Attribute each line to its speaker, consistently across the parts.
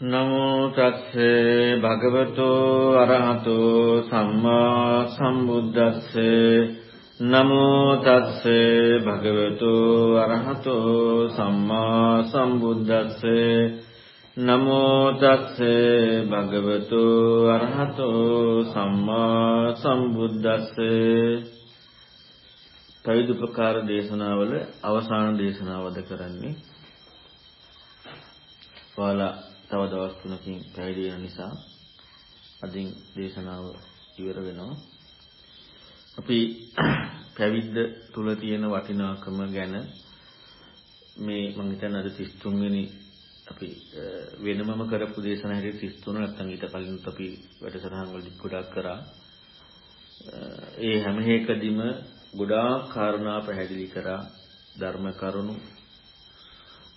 Speaker 1: නමෝ තස්සේ භගවතු අරහතෝ සම්මා සම්බුද්දස්සේ නමෝ තස්සේ භගවතු අරහතෝ සම්මා සම්බුද්දස්සේ නමෝ තස්සේ භගවතු අරහතෝ සම්මා සම්බුද්දස්සේ ත්‍රිදුපකාර දේශනාවල අවසාන දේශනාවද කරන්නේ? ඔයාලා තව දවස් තුනකින් පැවිදි වෙන නිසා අදින් දේශනාව ඉවර වෙනවා. අපි පැවිද්ද තුල තියෙන වටිනාකම ගැන මේ මම හිතන්නේ අද 33 වෙනි අපි වෙනමම කරපු දේශනා හැටියට 33 නැත්නම් ඊට කලින් අපි වැඩසටහන් වලදී ගොඩක් කරා. ඒ හැම එකදීම ගොඩාක් කාරණා පැහැදිලි කරා ධර්ම කරුණු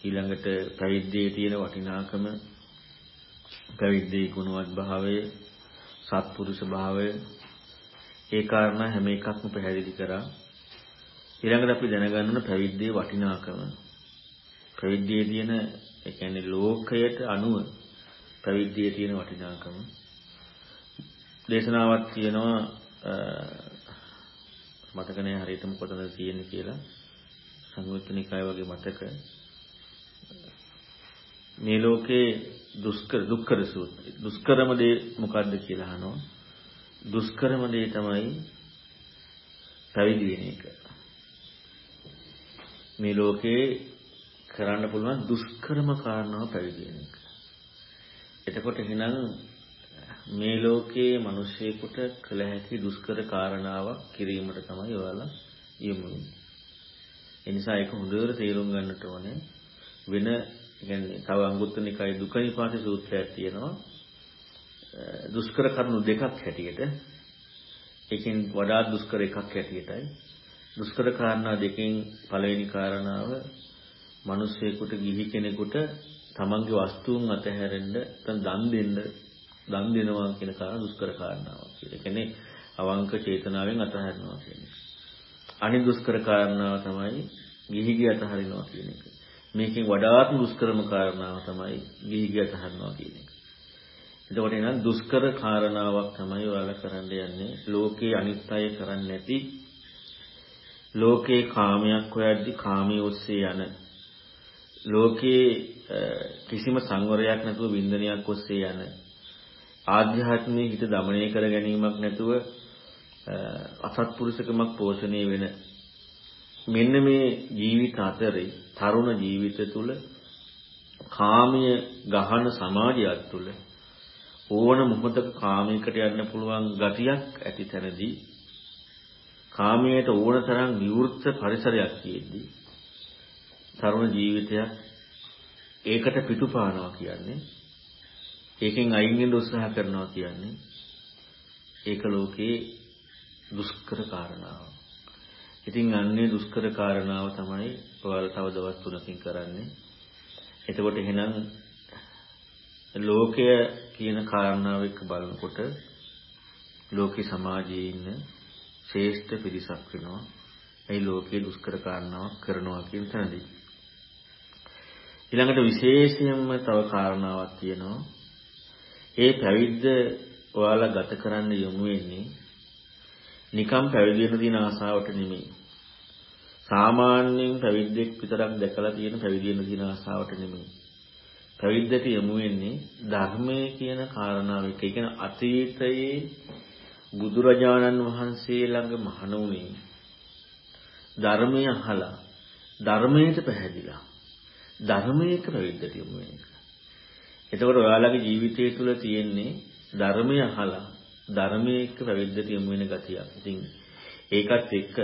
Speaker 1: ඊළඟට පැවිද්දේ තියෙන වටිනාකම පැවිද්දේ ගුණවත් භාවය, සත්පුරුෂ භාවය ඒ කාරණා හැම එකක්ම පැහැදිලි කරා. ඊළඟට අපි දැනගන්න ඕන පැවිද්දේ වටිනාකම. පැවිද්දේ තියෙන ඒ කියන්නේ ලෝකයට අනුව පැවිද්දේ තියෙන වටිනාකම. දේශනාවක් තියෙනවා මතක නැහැ හරියටම කොතනද තියෙන්නේ කියලා. සංයුත්ත නිකාය වගේ මතක. මේ ලෝකේ දුෂ්කර දුක්කර සූත්‍රය. දුෂ්කරම දේ මොකද්ද කියලා අහනවා. දුෂ්කරම දේ තමයි පැවිදි වෙන එක. මේ ලෝකේ කරන්න පුළුවන් දුෂ්කරම කාරණාව පැවිදි වෙන එක. එතකොට එහෙනම් මේ ලෝකයේ මිනිසෙකුට කළ හැකි දුෂ්කර කාරණාවක් කිරීමට තමයි ඔයාලා යොමු වෙන්නේ. ඒ නිසා ඒක හොඳට තේරුම් ගන්නට ඕනේ වෙන කියන්නේ තව අංගුත්තර නිකායේ දුක නිපාත සූත්‍රයක් තියෙනවා. දුෂ්කර කරුණු දෙකක් හැටියට. ඒකෙන් වඩා දුෂ්කර එකක් හැටියටයි. දුෂ්කර කාරණා දෙකෙන් පළවෙනි කාරණාව මිනිස්සෙකුට ගිහි කෙනෙකුට තමන්ගේ වස්තුන් අතහැරෙන්න නැත්නම් දන් දෙන්න දන් දෙනවා කියන කාරණා දුෂ්කර කාරණාවක් කියලා. ඒ කියන්නේ අවංක චේතනාවෙන් අතහරිනවා කියන්නේ. අනිත් දුෂ්කර කාරණාව තමයි ගිහි ගිය අතහරිනවා කියන එක. මේකෙන් වඩාත්ම දුෂ්කරම කාරණාව තමයි ගිහි ගියත හරනවා කියන එක. එතකොට එහෙනම් දුෂ්කර කාරණාවක් තමයි ඔයාලා කරන්න යන්නේ. ලෝකේ අනිත් අය කරන්නේ නැති ලෝකේ කාමයක් හොයද්දි කාමයේ ඔස්සේ යන ලෝකේ කිසිම සංවරයක් නැතුව වින්දනයක් ඔස්සේ යන ආධ්‍යාත්මික හිත দমনය කර ගැනීමක් නැතුව අසත්පුරුෂකමක් පෝෂණය වෙන මෙන්න මේ ජීවිත අතරේ තරුණ ජීවිත තුළ කාමීය ගහන සමාජයක් තුළ ඕන මොහොතක කාමයකට යන්න පුළුවන් ගතියක් ඇති තැනදී කාමයට ඕන තරම් විවෘත පරිසරයක් තියෙද්දී තරුණ ජීවිතයක් ඒකට පිටුපානවා කියන්නේ ඒකෙන් අයින් වෙන්න උත්සාහ කරනවා කියන්නේ ඒක ලෝකේ දුෂ්කර කාරණාවක්. ඉතින් අන්නේ දුෂ්කර කාරණාව තමයි ඔයාලා තව දවස් තුනකින් කරන්නේ. එතකොට එහෙනම් ලෝකය කියන කාරණාව එක්ක බලනකොට ලෝකේ සමාජයේ ඉන්න ශ්‍රේෂ්ඨ පිරිසක් වෙනවා. ඒ ලෝකයේ දුෂ්කර කාරණාවක් කරනවා කියන තැනදී. ඊළඟට විශේෂයෙන්ම තව කාරණාවක් තියෙනවා. ඒ පැවිද්ද ඔයාලා ගත කරන්න යොමු වෙන්නේ නිකම් පැවිදි වෙන දින ආසාවට නෙමෙයි. සාමාන්‍යයෙන් පැවිද්දෙක් විතරක් දැකලා තියෙන පැවිදි වෙන දින ආසාවට නෙමෙයි. පැවිද්දට යමු වෙන්නේ ධර්මයේ කියන කාරණාව එක. ඒ කියන්නේ අතීතයේ බුදුරජාණන් වහන්සේ ළඟ මහණ වුණේ ධර්මය අහලා ධර්මයට පැහැදිලා ධර්මයක පැවිද්දට යමු වෙන එක. එතකොට ඔයාලගේ ජීවිතය තුළ තියෙන්නේ ධර්මය අහලා ධර්මයේ එක්ක පැවිද්දට යොමු වෙන ගතියක්. ඉතින් ඒකත් එක්ක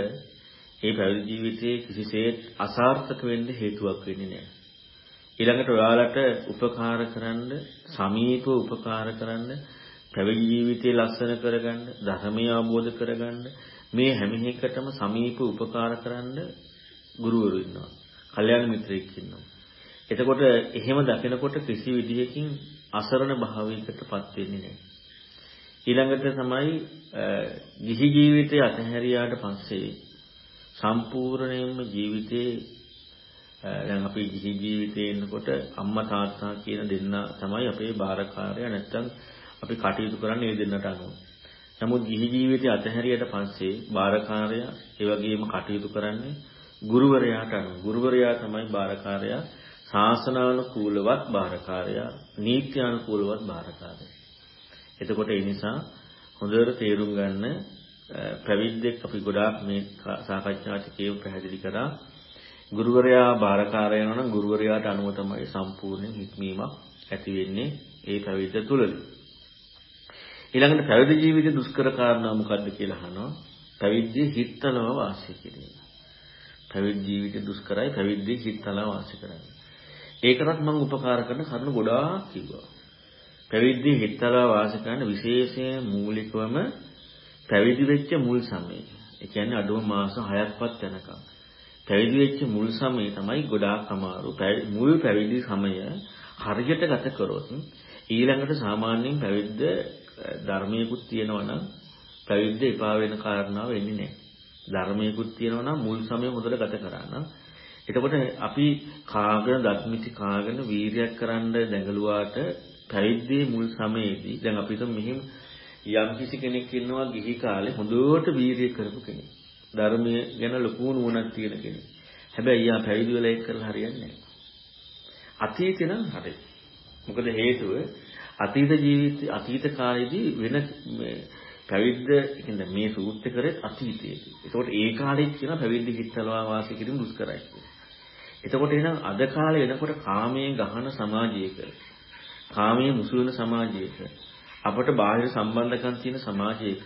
Speaker 1: මේ පැවිදි ජීවිතයේ කිසිසේත් අසාර්ථක වෙන්න හේතුවක් වෙන්නේ නැහැ. ඊළඟට ඔයාලට උපකාර කරන්න, සමීපව උපකාර කරන්න, පැවිදි ජීවිතය ලස්සන කරගන්න, ධර්මය අවබෝධ කරගන්න මේ හැම එකටම සමීප උපකාර කරන්න ගුරුවරු ඉන්නවා. කල්යාණ මිත්‍රයෙක් ඉන්නවා. එතකොට එහෙම දකිනකොට කිසි විදිහකින් අසරණ භාවයකටපත් වෙන්නේ නැහැ. ඊළඟට තමයි ගිහි ජීවිතය අතහැරියාට පස්සේ සම්පූර්ණයෙන්ම ජීවිතේ දැන් අපි ගිහි ජීවිතේ ඉන්නකොට අම්මා තාත්තා කියන දෙන්න තමයි අපේ බාරකාරය නැත්තම් අපි කටයුතු කරන්නේ ඒ දෙන්නට අනුව. නමුත් ගිහි ජීවිතය අතහැරියට පස්සේ බාරකාරය ඒ වගේම කටයුතු කරන්නේ ගුරුවරයාට අනුව. ගුරුවරයා තමයි බාරකාරයා ශාසනානුකූලවත් බාරකාරයා නීත්‍යානුකූලවත් බාරකාරයා. එතකොට ඒ නිසා හොඳට තේරුම් ගන්න පැවිද්දෙක් අපි ගොඩාක් මේ සාකච්ඡාතිකේ පැහැදිලි කරා ගුරුවරයා බාරකාරය වෙනවා නම් ගුරුවරයාට අනුව තමයි සම්පූර්ණ හික්මීමක් ඇති වෙන්නේ ඒ පැවිද්ද තුළදී. ඊළඟට පැවිදි ජීවිතේ දුෂ්කර කාරණා මොකද්ද කියලා අහනවා. පැවිද්දේ හිත්තලව වාසය කිරීම. පැවිදි ජීවිතේ දුෂ්කරයි පැවිද්දේ හිත්තලව වාසය කරන්නේ. ඒකටත් මම උපකාර කරන කරුණු ගොඩාක් කිව්වා. පැවිද්දේ හිත්තලව වාසය කරන විශේෂයෙන් මූලිකවම පැවිදි වෙච්ච මුල් සමයේ. ඒ කියන්නේ අඩුම මාස 6ක්වත් යනකම්. පැවිදි වෙච්ච මුල් සමයේ තමයි ගොඩාක් අමාරු. මුල් පැවිදි සමය හරියට ගත කරොත් ඊළඟට සාමාන්‍යයෙන් පැවිද්ද ධර්මයකුත් තියෙනවා නම් පැවිද්ද එපා වෙන කාරණාව වෙන්නේ නැහැ. ධර්මයකුත් තියෙනවා නම් මුල් සමය හොඳට ගත කරා නම් එතකොට අපි කාගෙන දත්මිති කාගෙන වීරියක් කරන්න දැඟලුවාට පැවිද්දේ මුල් සමයේදී දැන් අපි හිතමු මෙහිම යම් කිසි කෙනෙක් ඉන්නවා ගිහි කාලේ හොඳට වීරිය කරපු කෙනෙක්. ධර්මයේ ගැන ලොකු නුවණක් තියෙන කෙනෙක්. හැබැයි යා පැවිදි වෙලා ඒක කරලා හරියන්නේ නැහැ. අතීතේ නම් හරි. මොකද හේතුව අතීත ජීවිත අතීත කාලේදී වෙන මේ පැවිද්ද කියන්නේ මේ සූත්‍රය කරේ අතීතයේදී. ඒකෝට ඒ කාලෙත් කියන පැවිදි හිත්තලවා වාසය කිරීම දුෂ්කරයි කියලා. එතකොට එහෙනම් අද කාලේ වෙනකොට කාමයේ ගහන සමාජයක කාමයේ මුසු වෙන සමාජයක අපට බාහිර සම්බන්ධකම් තියෙන සමාජයක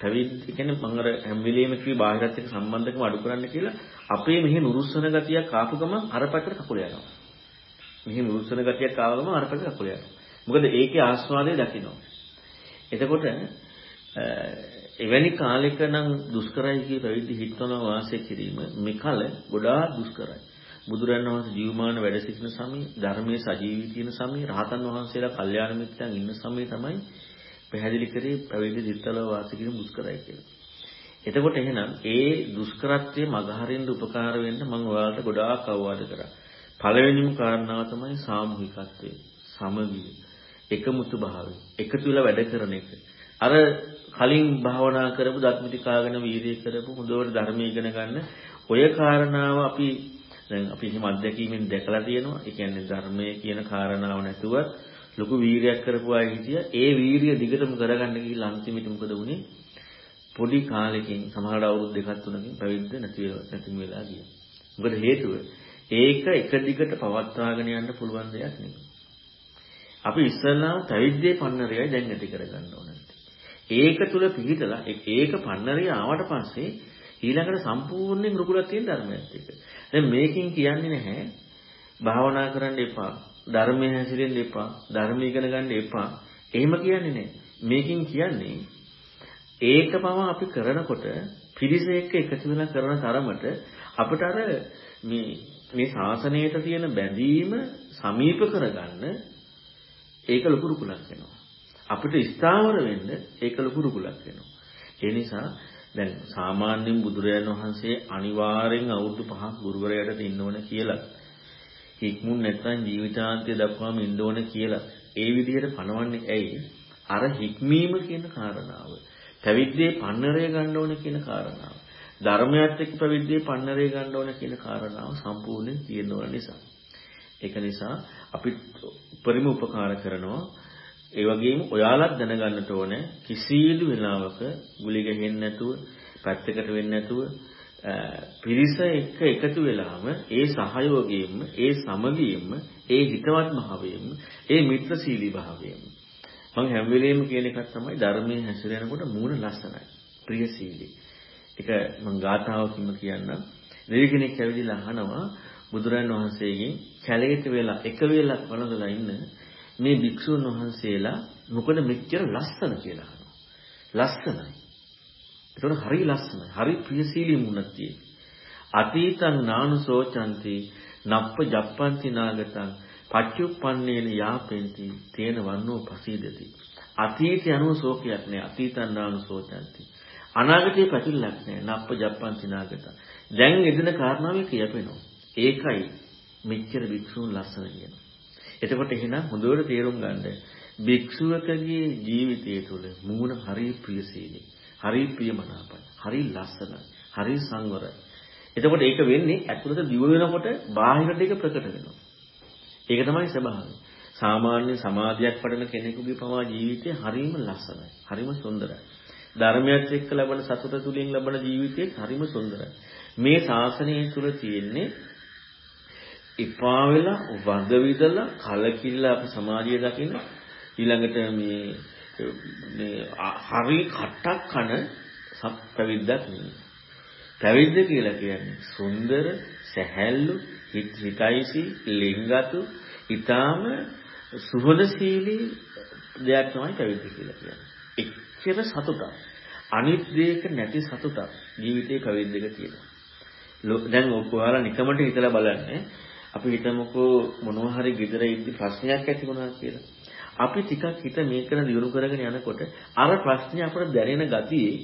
Speaker 1: පැවිදි කියන්නේ මම අර හැම වෙලෙම කිව්වේ බාහිරත් එක්ක සම්බන්ධකම අඩු කරන්න කියලා අපේ මෙහි නුරුස්සන ගතියක් ආපු ගමන් අර පැත්තට කකුල යනවා. මෙහි නුරුස්සන ගතියක් ආව ගමන් අර පැත්තට කකුල යනවා. මොකද ඒකේ ආස්වාදය දකින්න. එතකොට එවැනි කාලයක නම් දුෂ්කරයි කිය පැවිදි හිටවන වාසය කිරීම මෙකල ගොඩාක් දුෂ්කරයි. බුදුරන් වහන්සේ ජීවමාන වැඩ සිටින සමයේ ධර්මයේ සජීවී තියෙන සමයේ රහතන් වහන්සේලා කල්යාණ මිත්‍රයන් ඉන්න සමයේ තමයි පැහැදිලි කරේ පැවිදි දිත්තලව වාසය කිරීම දුෂ්කරයි කියලා. එතකොට එහෙනම් ඒ දුෂ්කරත්වයේ මගහරින්න උපකාර වෙන්න මම ඔයාලට ගොඩාක් අවවාද කරා. පළවෙනිම කාරණාව තමයි සාමූහිකත්වය, සමගිය, එකමුතු භාවය, එකතු වෙලා වැඩ කරන එක. අර කලින් භාවනා කරපු දත්මිතිකාගෙන වීර්යය කරපු හොඳට ධර්මය ඉගෙන ගන්න ඔය කාරණාව අපි දැන් අපි හිම අත්දැකීමෙන් දැකලා තියෙනවා. ඒ කියන්නේ ධර්මයේ කියන කාරණාව නැතුව ලොකු වීරියක් කරපු අය හිටිය. ඒ වීරිය දිගටම කරගන්න ගිහිල්ලා අන්තිමට මොකද වුනේ? පොඩි කාලෙකින් සමහර අවුරුදු දෙකක් තුනකින් පැවිද්ද නැති නැතිම වෙලා ගියා. මොකද හේතුව? ඒක එක දිගට පවත්වාගෙන යන්න පුළුවන් දෙයක් නෙමෙයි. අපි ඉස්සල්ලාම පැවිද්දේ පන්නරයයි දැන් නැති කරගන්න ඕනේ. ඒක තුල පිළිතලා ඒක පන්නරය ආවට පස්සේ ඊළඟට සම්පූර්ණයෙන් රුකුලක් තියෙන ධර්මයක් එක. දැන් මේකෙන් කියන්නේ නැහැ භාවනා කරන්න එපා. ධර්මයේ හැසිරෙන්න එපා. ධර්ම ඉගෙන ගන්න එපා. එහෙම කියන්නේ නැහැ. මේකෙන් කියන්නේ ඒක පව අපි කරනකොට පිරිස එක්ක එකතු වෙලා කරන තරමට අපිට අර මේ මේ ශාසනයට තියෙන බැඳීම සමීප කරගන්න ඒක ලොකු රුකුලක් වෙනවා. අපිට ස්ථාවර වෙන්න ඒක ලොකු රුකුලක් වෙනවා. ඒ නිසා දැන් සාමාන්‍යයෙන් බුදුරජාණන් වහන්සේ අනිවාර්යෙන් අවුරුදු 5ක් ගුරුවරයාට ඉන්න ඕන කියලා. හික්මුන් නැත්නම් ජීවිතාන්තය දක්වාම ඉන්න ඕන කියලා. ඒ විදිහට පනවන්නේ ඇයි? අර හික්මීම කියන කාරණාව. පැවිද්දේ පන්නරය ගන්න ඕන කියන කාරණාව. ධර්මයත් එක්ක පැවිද්දේ පන්නරය ගන්න ඕන කියන කාරණාව සම්පූර්ණයෙන් තියෙනවා නිසා. ඒක නිසා අපි උපරිම උපකාර කරනවා ඒ වගේම ඔයාලත් දැනගන්නට ඕනේ කිසිදු වෙලාවක ගුලි ගහෙන්නේ නැතුව පැත්තකට වෙන්නේ නැතුව පිරිස එක්ක එකතු වෙලාම ඒ සහයෝගයෙන්ම ඒ සමගියෙන්ම ඒ හිතවත් භාවයෙන්ම ඒ මිත්‍රශීලී භාවයෙන්ම. මම හැම වෙලෙම කියන එකක් තමයි ධර්මයේ හැසිරෙනකොට මූණ ලස්සනයි ප්‍රියශීලී. ඒක මම ගාථාවකින්ම කියන්නම්. දෙවි කෙනෙක් ඇවිදලා අහනවා බුදුරන් වහන්සේගෙන් කැලේට වෙලා එක වෙලක් වළඳලා ඉන්න මේ භික්ෂුන් වහන්සේලා මොකද මෙච්චර ලස්සන කියලා අහනවා. ලස්සනයි. ඒතකොට හරි ලස්සනයි. හරි ප්‍රියශීලී මුණක් තියෙන්නේ. අතීතං නානුසෝචಂತಿ නප්ප ජප්පන්ති නාගතං පච්චුප්පන්නේන යාපෙන්ති තේන වන්නෝ පසීදති. අතීතය අනුව ශෝකයක් නෑ. අතීතං නානුසෝචಂತಿ. අනාගතේ පැතිල්ලක් නෑ. නප්ප ජප්පන්ති නාගතං. දැන් එදින කාරණාවේ කියපෙනවා. ඒකයි මෙච්චර භික්ෂුන් ලස්සන කියනවා. එතකොට එහෙනම් හොඳට තේරුම් ගන්න භික්ෂුවකගේ ජීවිතය තුළ මූණ හරි ප්‍රියශීලී, හරි ප්‍රියමනාපයි, හරි ලස්සනයි, හරි සංවරයි. එතකොට ඒක වෙන්නේ ඇතුළත දිව වෙනකොට බාහිරට ඒක ප්‍රකට වෙනවා. ඒක තමයි ස්වභාවය. සාමාන්‍ය සමාධියක් පඩන කෙනෙකුගේ පවා ජීවිතය හරිම ලස්සනයි. හරිම සුන්දරයි. ධර්මයත් එක්ක ලබන සතුට තුලින් ලබන ජීවිතය හරිම සුන්දරයි. මේ ශාසනය තුල තියෙන්නේ ඉපා වෙලා වඳ විදලා කලකිරලා අපේ සමාජය දකින්න ඊළඟට මේ මේ හරි කට්ටක් කන පැවිද්දක් නෙවෙයි. පැවිද්ද කියලා කියන්නේ සුන්දර, සැහැල්ලු, හිතයිසි, ලිංගතු, ඊටාම සුහදශීලී දෙයක් තමයි පැවිද්ද කියලා කියන්නේ. එච්චර සතුටක්. අනිත් දෙයක නැති සතුටක් ජීවිතේ පැවිද්දක තියෙනවා. දැන් ඔයාලා නිකමට හිතලා බලන්න අපි හිතමුකෝ මොනවා හරි gedara ඉද්දි ප්‍රශ්නයක් ඇති වුණා කියලා. අපි ටිකක් හිත මේකන දියුණු කරගෙන යනකොට අර ප්‍රශ්නේ අපට දැනෙන ගතියේ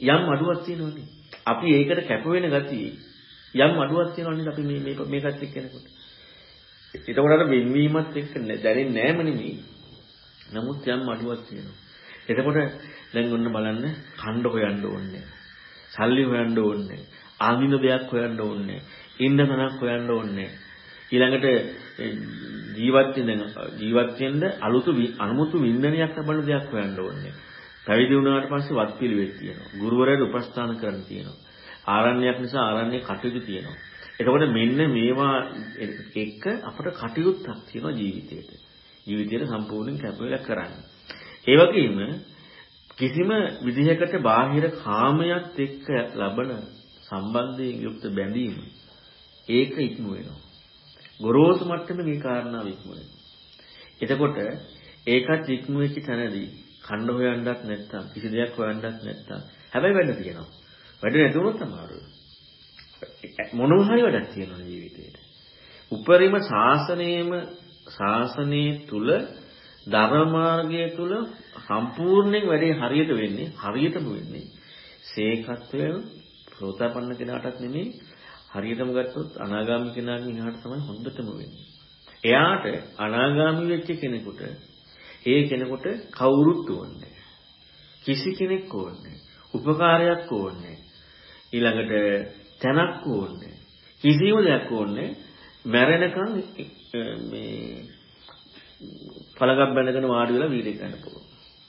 Speaker 1: යම් අඩුවක් තියෙනවනේ. අපි ඒකට කැප වෙන ගතියේ යම් අඩුවක් තියෙනවනේ අපි මේ මේ මේකත් එක්ක යනකොට. එතකොට අර වෙන්වීමත් එක්ක දැනෙන්නේ නෑම නෙමෙයි. නමුත් යම් අඩුවක් තියෙනවා. එතකොට දැන් ඔන්න බලන්න ඛණ්ඩ හොයන්න ඕනේ. සල්ලි හොයන්න ඕනේ. ආමින දෙයක් හොයන්න ඕනේ. ඉන්න තැනක් හොයන්න ඕනේ. ඊළඟට ජීවත් වෙන ජීවත් වෙන්න අලුතු අනුමුතු වින්දනයක් ලබන දෙයක් හොයන්න ඕනේ. පැවිදි වුණාට පස්සේ වත් පිළිවෙත් තියෙනවා. ගුරුවරයාට උපස්ථාන කරන්න තියෙනවා. ආරණ්‍යයක් නිසා ආරණ්‍ය කටයුතු තියෙනවා. එතකොට මෙන්න මේවා එක්ක අපට කටයුත්තක් තියෙනවා ජීවිතේට. ජීවිතේට සම්පූර්ණයෙන් කැපවෙලා කරන්න. ඒ වගේම කිසිම විදිහකට බාහිර කාමයක් එක්ක ලබන සම්බන්ධයෙන් යුක්ත බැඳීම ඒක ඉක්ම වෙනවා. ගොරෝසු මට්ටමේ මේ කාරණාව ඉක්ම වෙනවා. එතකොට ඒකත් ඉක්ම වෙච්ච තැනදී කණ්ඩ හොයන්නත් නැත්තම් කිසි දෙයක් හොයන්නත් නැත්තම් හැබැයි වැඩ තියෙනවා. වැඩ නැතුනොත් අමාරුයි. මොනවා හරි වැඩක් තියෙනවා ජීවිතේට. උපරිම ශාසනයේම ශාසනයේ තුල ධර්ම මාර්ගය තුල සම්පූර්ණයෙන් වැඩේ හරියට වෙන්නේ හරියටම වෙන්නේ සේකත්වය සෝතාපන්න කෙනාටත් නෙමෙයි හරියටම ගත්තොත් අනාගාමී කෙනාගෙන් එහාට තමයි හොඳටම වෙන්නේ. එයාට අනාගාමී වෙච්ච කෙනෙකුට ඒ කෙනෙකුට කවුරුත් ඕනේ කිසි කෙනෙක් ඕනේ උපකාරයක් ඕනේ ඊළඟට තැනක් ඕනේ කිසිම දෙයක් ඕනේ මැරෙනකන් මේ පළගක් බැඳගෙන වාඩි වෙලා වීඩියෝ ගන්න පුළුවන්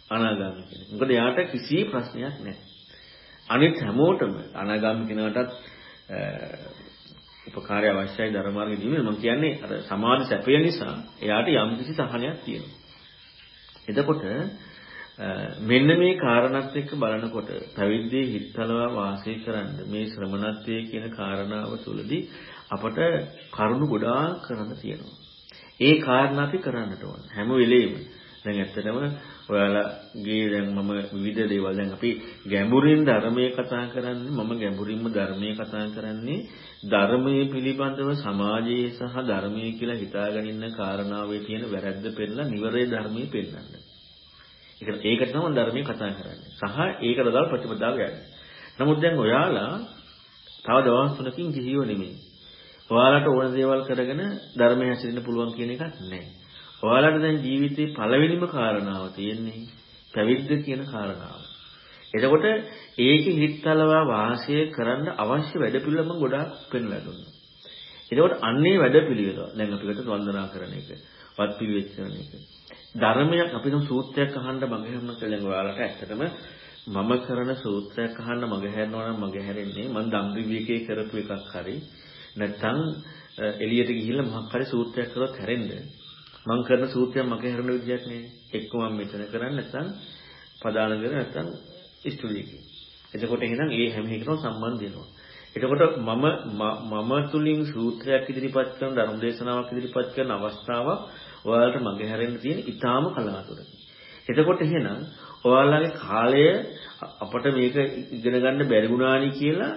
Speaker 1: අනාගාමී කෙනෙක්. මොකද යාට කිසි ප්‍රශ්නයක් නැහැ. අනිත් හැමෝටම අනාගාමී කෙනාටත් උපකාරය අවශ්‍යයි ධර්මාර්ගය දීමේ මම කියන්නේ අර සමාධි සැපය නිසා එයාට යම් කිසි සහනයක් තියෙනවා. එතකොට මෙන්න මේ කාරණාත් එක්ක බලනකොට පැවිද්දේ හිත්තලවා වාසය කරන්න මේ ශ්‍රමණත්වයේ කියන කාරණාව තුළදී අපට කරුණු ගොඩාක් කරන්න තියෙනවා. ඒ කාරණා අපි කරන්නට ඕන හැම වෙලෙම. දැන් ඇත්තටම ඔයාලගේ දැන් මම විවිධ දේවල් දැන් අපි ගැඹුරින් ධර්මයේ කතා කරන්නේ මම ගැඹුරින්ම ධර්මයේ කතා කරන්නේ ධර්මයේ පිළිබඳව සමාජයේ සහ ධර්මයේ කියලා හිතාගෙන ඉන්න කාරණාවේ තියෙන වැරද්ද පෙන්නලා නිවරේ ධර්මයේ පෙන්නන්න. ඒක ඒකට තමයි ධර්මයේ කතා කරන්නේ. සහ ඒකට දාලා ප්‍රතිපදාව යන්නේ. නමුත් දැන් ඔයාලා තව දවස් තුනකින් කිහිව නෙමෙයි. ඔයාලට ඕන දේවල් කරගෙන ධර්මයේ හැසිරෙන්න පුළුවන් කියන එකක් නැහැ. ඔයාලට දැන් ජීවිතේ පළවෙනිම කාරණාව තියෙන්නේ පැවිද්ද කියන කාරණාව. එතකොට ඒකේ හිත්තලවා වාසය කරන්න අවශ්‍ය වැඩපිළිවෙලම ගොඩාක් පෙන්ලා දුන්නා. එතකොට අන්නේ වැඩපිළිවෙල දැන් අපි කට වන්දනා කරන එක, වත් පිළිවෙත් කරන එක. ධර්මයක් අපි නම් සූත්‍රයක් අහන්න මගහැරන කියලා දැන් ඔයාලට ඇත්තටම මම කරන සූත්‍රයක් අහන්න මගහැරනවා නම් මගහැරෙන්නේ මම ධම් විවේකයේ කරපු එකක් හරි නැත්නම් එළියට ගිහිල්ලා මොකක් හරි සූත්‍රයක් කරොත් හැරෙන්න මම කරන සූත්‍රයක් මගේ හැරෙන විදියක් නෙවෙයි. එක්ක මම මෙතන කරන්නේ නැත්නම් පදාන කර නැත්නම් ස්ටුඩියෝ එකේ එතකොට එහෙනම් ඒ හැම එකකටම සම්බන්ධ වෙනවා. එතකොට මම මම තුලින් සූත්‍රයක් ඉදිරිපත් කරන ධර්ම දේශනාවක් ඉදිරිපත් කරන අවස්ථාවක් ඔයාලට මගේ හැරෙන්න තියෙන ඊටාම කලාතුරකින්. එතකොට එහෙනම් ඔයාලගේ කාලය අපට මේක ඉගෙන ගන්න බැරි වුණානි කියලා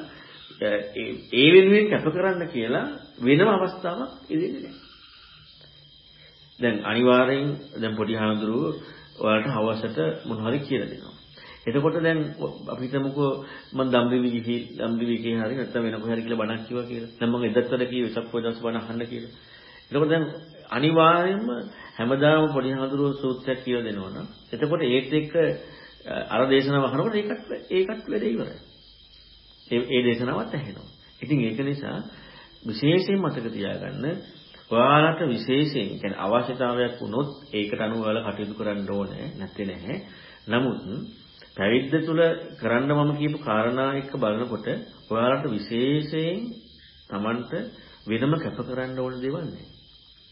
Speaker 1: ඒ වෙනුවෙන් කැප කරන්න කියලා වෙනම අවස්ථාවක් ඉදෙන්නේ නැහැ. දැන් අනිවාර්යෙන් දැන් පොඩි හාමුදුරුවෝ ඔයාලට හවසට මොන හරි කියලා දෙනවා. එතකොට දැන් අපි හිතමුකෝ මම ධම්රිවි ගිහි ධම්රිවි ගිහි හරි නැත්නම් වෙන කොහේ හරි කියලා බණක් කිව්වා කියලා. දැන් මම එදත් වැඩ කිව්වේ සක්පෝදස් බණ අහන්න කියලා. එතකොට දැන් අනිවාර්යයෙන්ම හැමදාම පොඩි හඳුරෝ සූත්‍රයක් කියලා දෙනවා නම් එතකොට ඒත් එක්ක අර දේශනාව අහනකොට ඒකත් ඒකත් වැඩ ඉවරයි. ඒ ඒ දේශනාවත් ඇහෙනවා. ඉතින් ඒක නිසා විශේෂයෙන් මතක තියාගන්න ඔයාලට විශේෂයෙන් කියන්නේ අවශ්‍යතාවයක් වුණොත් ඒකට අනුව ඔයාලා කටයුතු කරන්න ඕනේ නැත්තේ නැහැ. නමුත් පැවිද්ද තුල කරන්න මම කියපු කාරණා එක්ක බලනකොට ඔයාලට විශේෂයෙන් Tamanට වෙනම කැප කරන්න ඕන දේවල් නැහැ.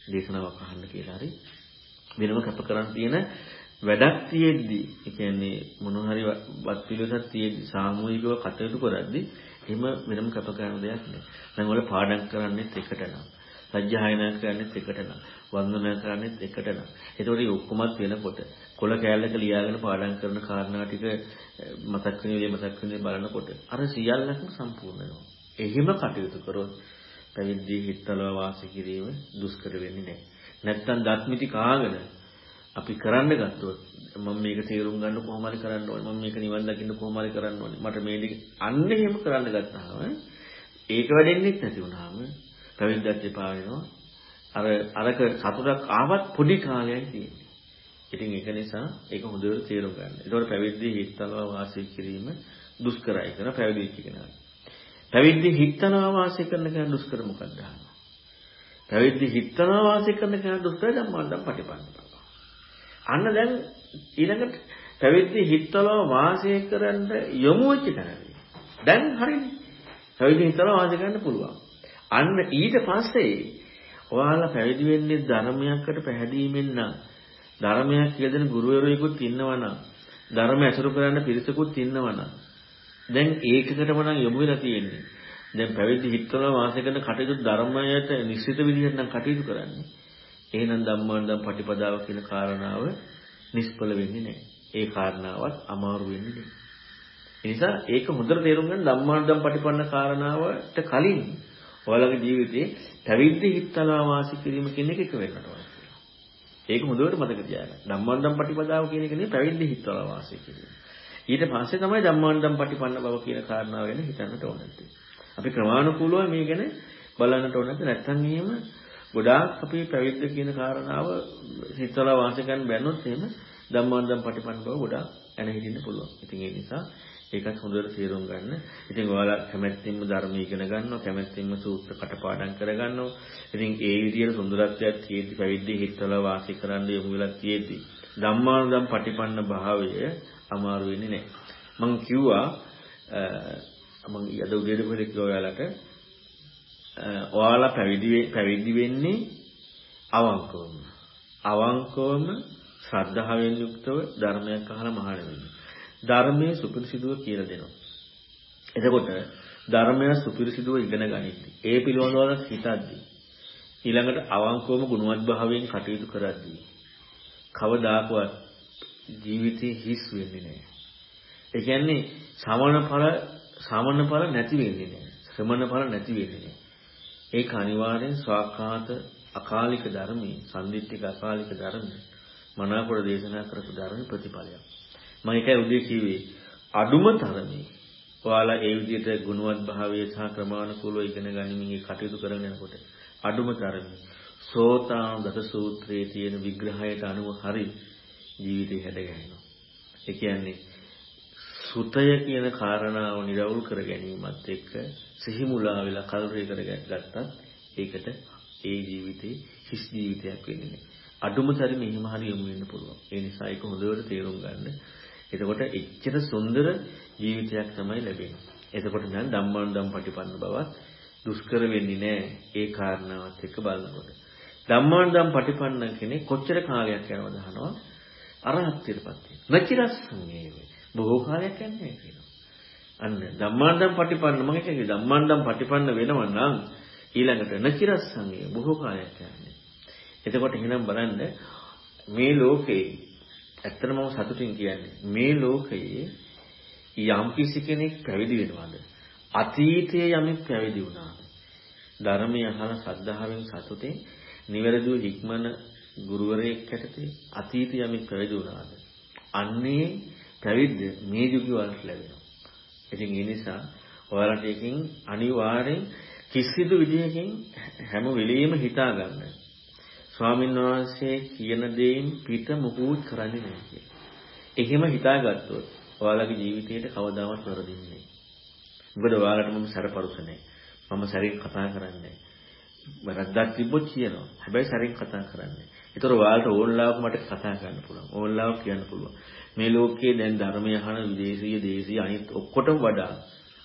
Speaker 1: දේශනාවක් අහන්න කියලා හරි වෙනම කැප කරන් තියෙන වැඩක් තියෙද්දි ඒ කියන්නේ මොන හරි වත් පිළිවෙතක් තියෙද්දි සාමූහිකව කටයුතු කරද්දි එහෙම වෙනම කැප කරන දෙයක් නෑ. දැන් වල පාඩම් කරන්නේත් එකට නම්. සජ්ජායනා කරන්නේත් එකට නම්. වන්දනා කරන්නේත් එකට නම්. ඒතකොට මේ ඔක්කොමත් වෙනකොට කොළ කෑල්ලක ලියාගෙන පාඩම් කරන කාරණා ටික මතක් වෙන විදිහ මතක් වෙන බලනකොට අර සියල්ලක්ම සම්පූර්ණ වෙනවා. එහෙම කටයුතු කරොත් පැවිදි හිතලව වාසය කිරීම දුෂ්කර වෙන්නේ නැහැ. නැත්තම් දත්මිටි කාගෙන අපි කරන්න ගත්තොත් මම මේක තේරුම් ගන්න කොහොම හරි කරන්න ඕනේ මම මේක නිවන් දකින්න කොහොම හරි කරන්න ඕනේ මට මේ දෙක අන්න එහෙම කරන්න ගත්තාම ඒක වැඩෙන්නේ නැති වුනහම පැවිද්දත් එපා වෙනවා අර අරක සතුටක් ආවත් පොඩි කාලයක් තියෙන්නේ ඉතින් ඒක නිසා ඒක හොඳට තේරුම් ගන්න. ඒතකොට පැවිදි හිතනවා වාසය කිරීම දුෂ්කරයි කරන පැවිදි කෙනා. පැවිදි හිතනවා වාසය කරන කෙනා දුෂ්කර මොකක්ද අහනවා. පැවිදි හිතනවා වාසය කරන කෙනා දුෂ්කර ධම්මවන්දම් පටිපන්න. අන්න දැන් ඊළඟට පැවිදි හිතවල වාසය කරන්න යොමු වෙච්ච තැනදී. දැන් හරිනේ. පැවිදි හිතවල වාසය කරන්න පුළුවන්. අන්න ඊට පස්සේ ඔයාලා පැවිදි වෙන්නේ ධර්මයකට පැහැදීමෙන් නම් ධර්මයක් කියදෙන ගුරුවරයෙකුත් ඉන්නවනම් ධර්ම ඇසුරු කරන්න පිරිසකුත් ඉන්නවනම් දැන් ඒකකටම නම් යොමු වෙලා තියෙන්නේ. දැන් පැවිදි හිතවල වාසය කරන කටයුතු ධර්මයට නිශ්චිත විදිහට නම් කටයුතු කරන්නේ. එහෙනම් ධම්මාන්දම් පටිපදාව කියන කාරණාව නිෂ්ඵල වෙන්නේ නැහැ. ඒ කාරණාවත් අමාරු වෙන්නේ නැහැ. ඒ නිසා ඒක හොඳට තේරුම් ගන්න ධම්මාන්දම් පටිපන්න කාරණාවට කලින් ඔයාලගේ ජීවිතේ පැවිදි හිතලා වාසි කිරීම කියන එක එක වෙන්නට ඕන. ඒක හොඳට මතක තියාගන්න. ධම්මාන්දම් පටිපදාව කියන එක නේ පැවිදි හිතලා වාසය කිරීම. ඊට පස්සේ තමයි ධම්මාන්දම් පටිපන්න බව කියන කාරණාව ගැන හිතන්නට ඕනේ. අපි ක්‍රමානුකූලව මේ ගැන බලන්නට ඕනේ නැත්නම් එහෙම ගොඩාක් අපි පැවිද්ද කියන කාරණාව හිතලා වාසය කරන්න බැන්නොත් එහෙම ධම්මාන්දම් පටිපන්න බව ගොඩාක් එන හිටින්න පුළුවන්. ඉතින් ඒ නිසා ඒකත් හොඳට තේරුම් ගන්න. ඉතින් ඔයාලා කැමැත්තෙන්ම ධර්ම ඉගෙන ගන්නවා, කැමැත්තෙන්ම සූත්‍ර කටපාඩම් කරගන්නවා. ඉතින් ඒ විදිහට සුන්දරත්වයක් තියෙද්දි පැවිද්දේ හිතලා වාසය කරන්න යොමු වෙලා තියෙද්දි ධම්මාන්දම් පටිපන්න භාවය අමාරු වෙන්නේ නැහැ. මම කිව්වා මම අද උදේට කොහෙද කිව්වා ඔයාලට ඔයාලා පැවිදි පැවිදි වෙන්නේ අවංකවම. අවංකවම ශ්‍රද්ධාවෙන් යුක්තව ධර්මයක් අහලා මහාන වෙන්නේ. ධර්මයේ සුපිරිසිදුව කියලා දෙනවා. එතකොට ධර්මය සුපිරිසිදුව ඉගෙන ගනිද්දි ඒ පිළිබඳව හිතද්දි ඊළඟට අවංකවම ගුණවත් භාවයෙන් කටයුතු කරද්දී කවදාකවත් ජීවිතේ හිස් වෙන්නේ නැහැ. ඒ කියන්නේ සමන ඵල සමන ඵල නැති වෙන්නේ නැහැ. ශ්‍රමණ ඵල නැති වෙන්නේ නැහැ. ඒක අනිවාර්යෙන් ස්වාක්ඛාත අකාලික ධර්මයේ සම්දිත්තික අකාලික ධර්මයේ මනාකොට දේශනා කරපු ධර්ම ප්‍රතිඵලයක්. මම ඒකයි උදේ කිව්වේ අඩුම තරමේ ඔයාලා ඒ විදිහට ගුණවත් භාවයේ සහ ක්‍රමානුකූලව ඉගෙන ගනිමින් ඒ කටයුතු කරගෙන යනකොට අඩුම තරමේ සෝතාන දස සූත්‍රයේ තියෙන විග්‍රහයට අනුව හරි ජීවිතේ හැදගැහෙනවා. ඒ කියන්නේ සුතය කියන කාරණාව නිරවුල් කර ගැනීමත් එක්ක සිහි මුලා වෙලා කල්පය කරගත්තත් ඒකට ඒ ජීවිතේ හිස් ජීවිතයක් වෙන්නේ නැහැ. අඩුම තරමේ මෙහිම හරි යමු වෙන්න පුළුවන්. ඒ නිසා ඒක හොඳට තේරුම් ගන්න. එතකොට එච්චර සුන්දර ජීවිතයක් තමයි ලැබෙන්නේ. එතකොට නම් ධම්මානුධම් පටිපන්න බවත් දුෂ්කර වෙන්නේ නැහැ. ඒ කාරණාවත් එක්ක බලනකොට. ධම්මානුධම් පටිපන්න කෙනෙක් කොච්චර කාලයක් යනවද අහනවා? අරහත්ත්වයටපත් වෙනවා. නචිරස්සං බොහෝ කාලයක් යන්නේ කියනවා. අන්න ධම්මාන්දම් පටිපන්න මම කියන්නේ ධම්මාන්දම් පටිපන්න වෙනවා නම් ඊළඟට නචිරස්සංගය බොහෝ කාලයක් යන්නේ. එතකොට එහෙනම් බලන්න මේ ලෝකේ ඇත්තටම මම සතුටින් කියන්නේ මේ ලෝකයේ යම් කිසි කෙනෙක් පැවිදි වෙනවාද අතීතයේ යමෙක් පැවිදි වුණාද ධර්මය අහලා සද්ධාවෙන් සතුටෙන් නිවැරදිව හික්මන ගුරුවරයෙක් ඇතේ අතීතයේ යමෙක් පැවිදි වුණාද අන්නේ පැවිද්ද මේ යුගය වලට ලැබෙනවා. ඉතින් ඒ නිසා ඔයාලට එකකින් අනිවාර්යෙන් කිසිදු විදිහකින් හැම වෙලෙම හිතා ගන්න. ස්වාමීන් වහන්සේ කියන දේෙන් පිට මුකුත් කරන්නේ නැහැ කියලා. එහෙම හිතාගත්තොත් ඔයාලගේ ජීවිතේට කවදාවත් වරදින්නේ නැහැ. මොකද ඔයාලට මම සැරපරුස නැහැ. මම සැරින් කතා කරන්නේ වැරද්දක් තිබ්බොත් කියනවා. හැබැයි සැරින් කතා කරන්නේ. ඒතර ඔයාලට ඕන්ලාවක් මට කතා කරන්න පුළුවන්. ඕන්ලාවක් කියන්න පුළුවන්. මේ ලෝකයේ දැන් ධර්මය අහන විදේශීය දේශීය අනිත් ඔක්කොටම වඩා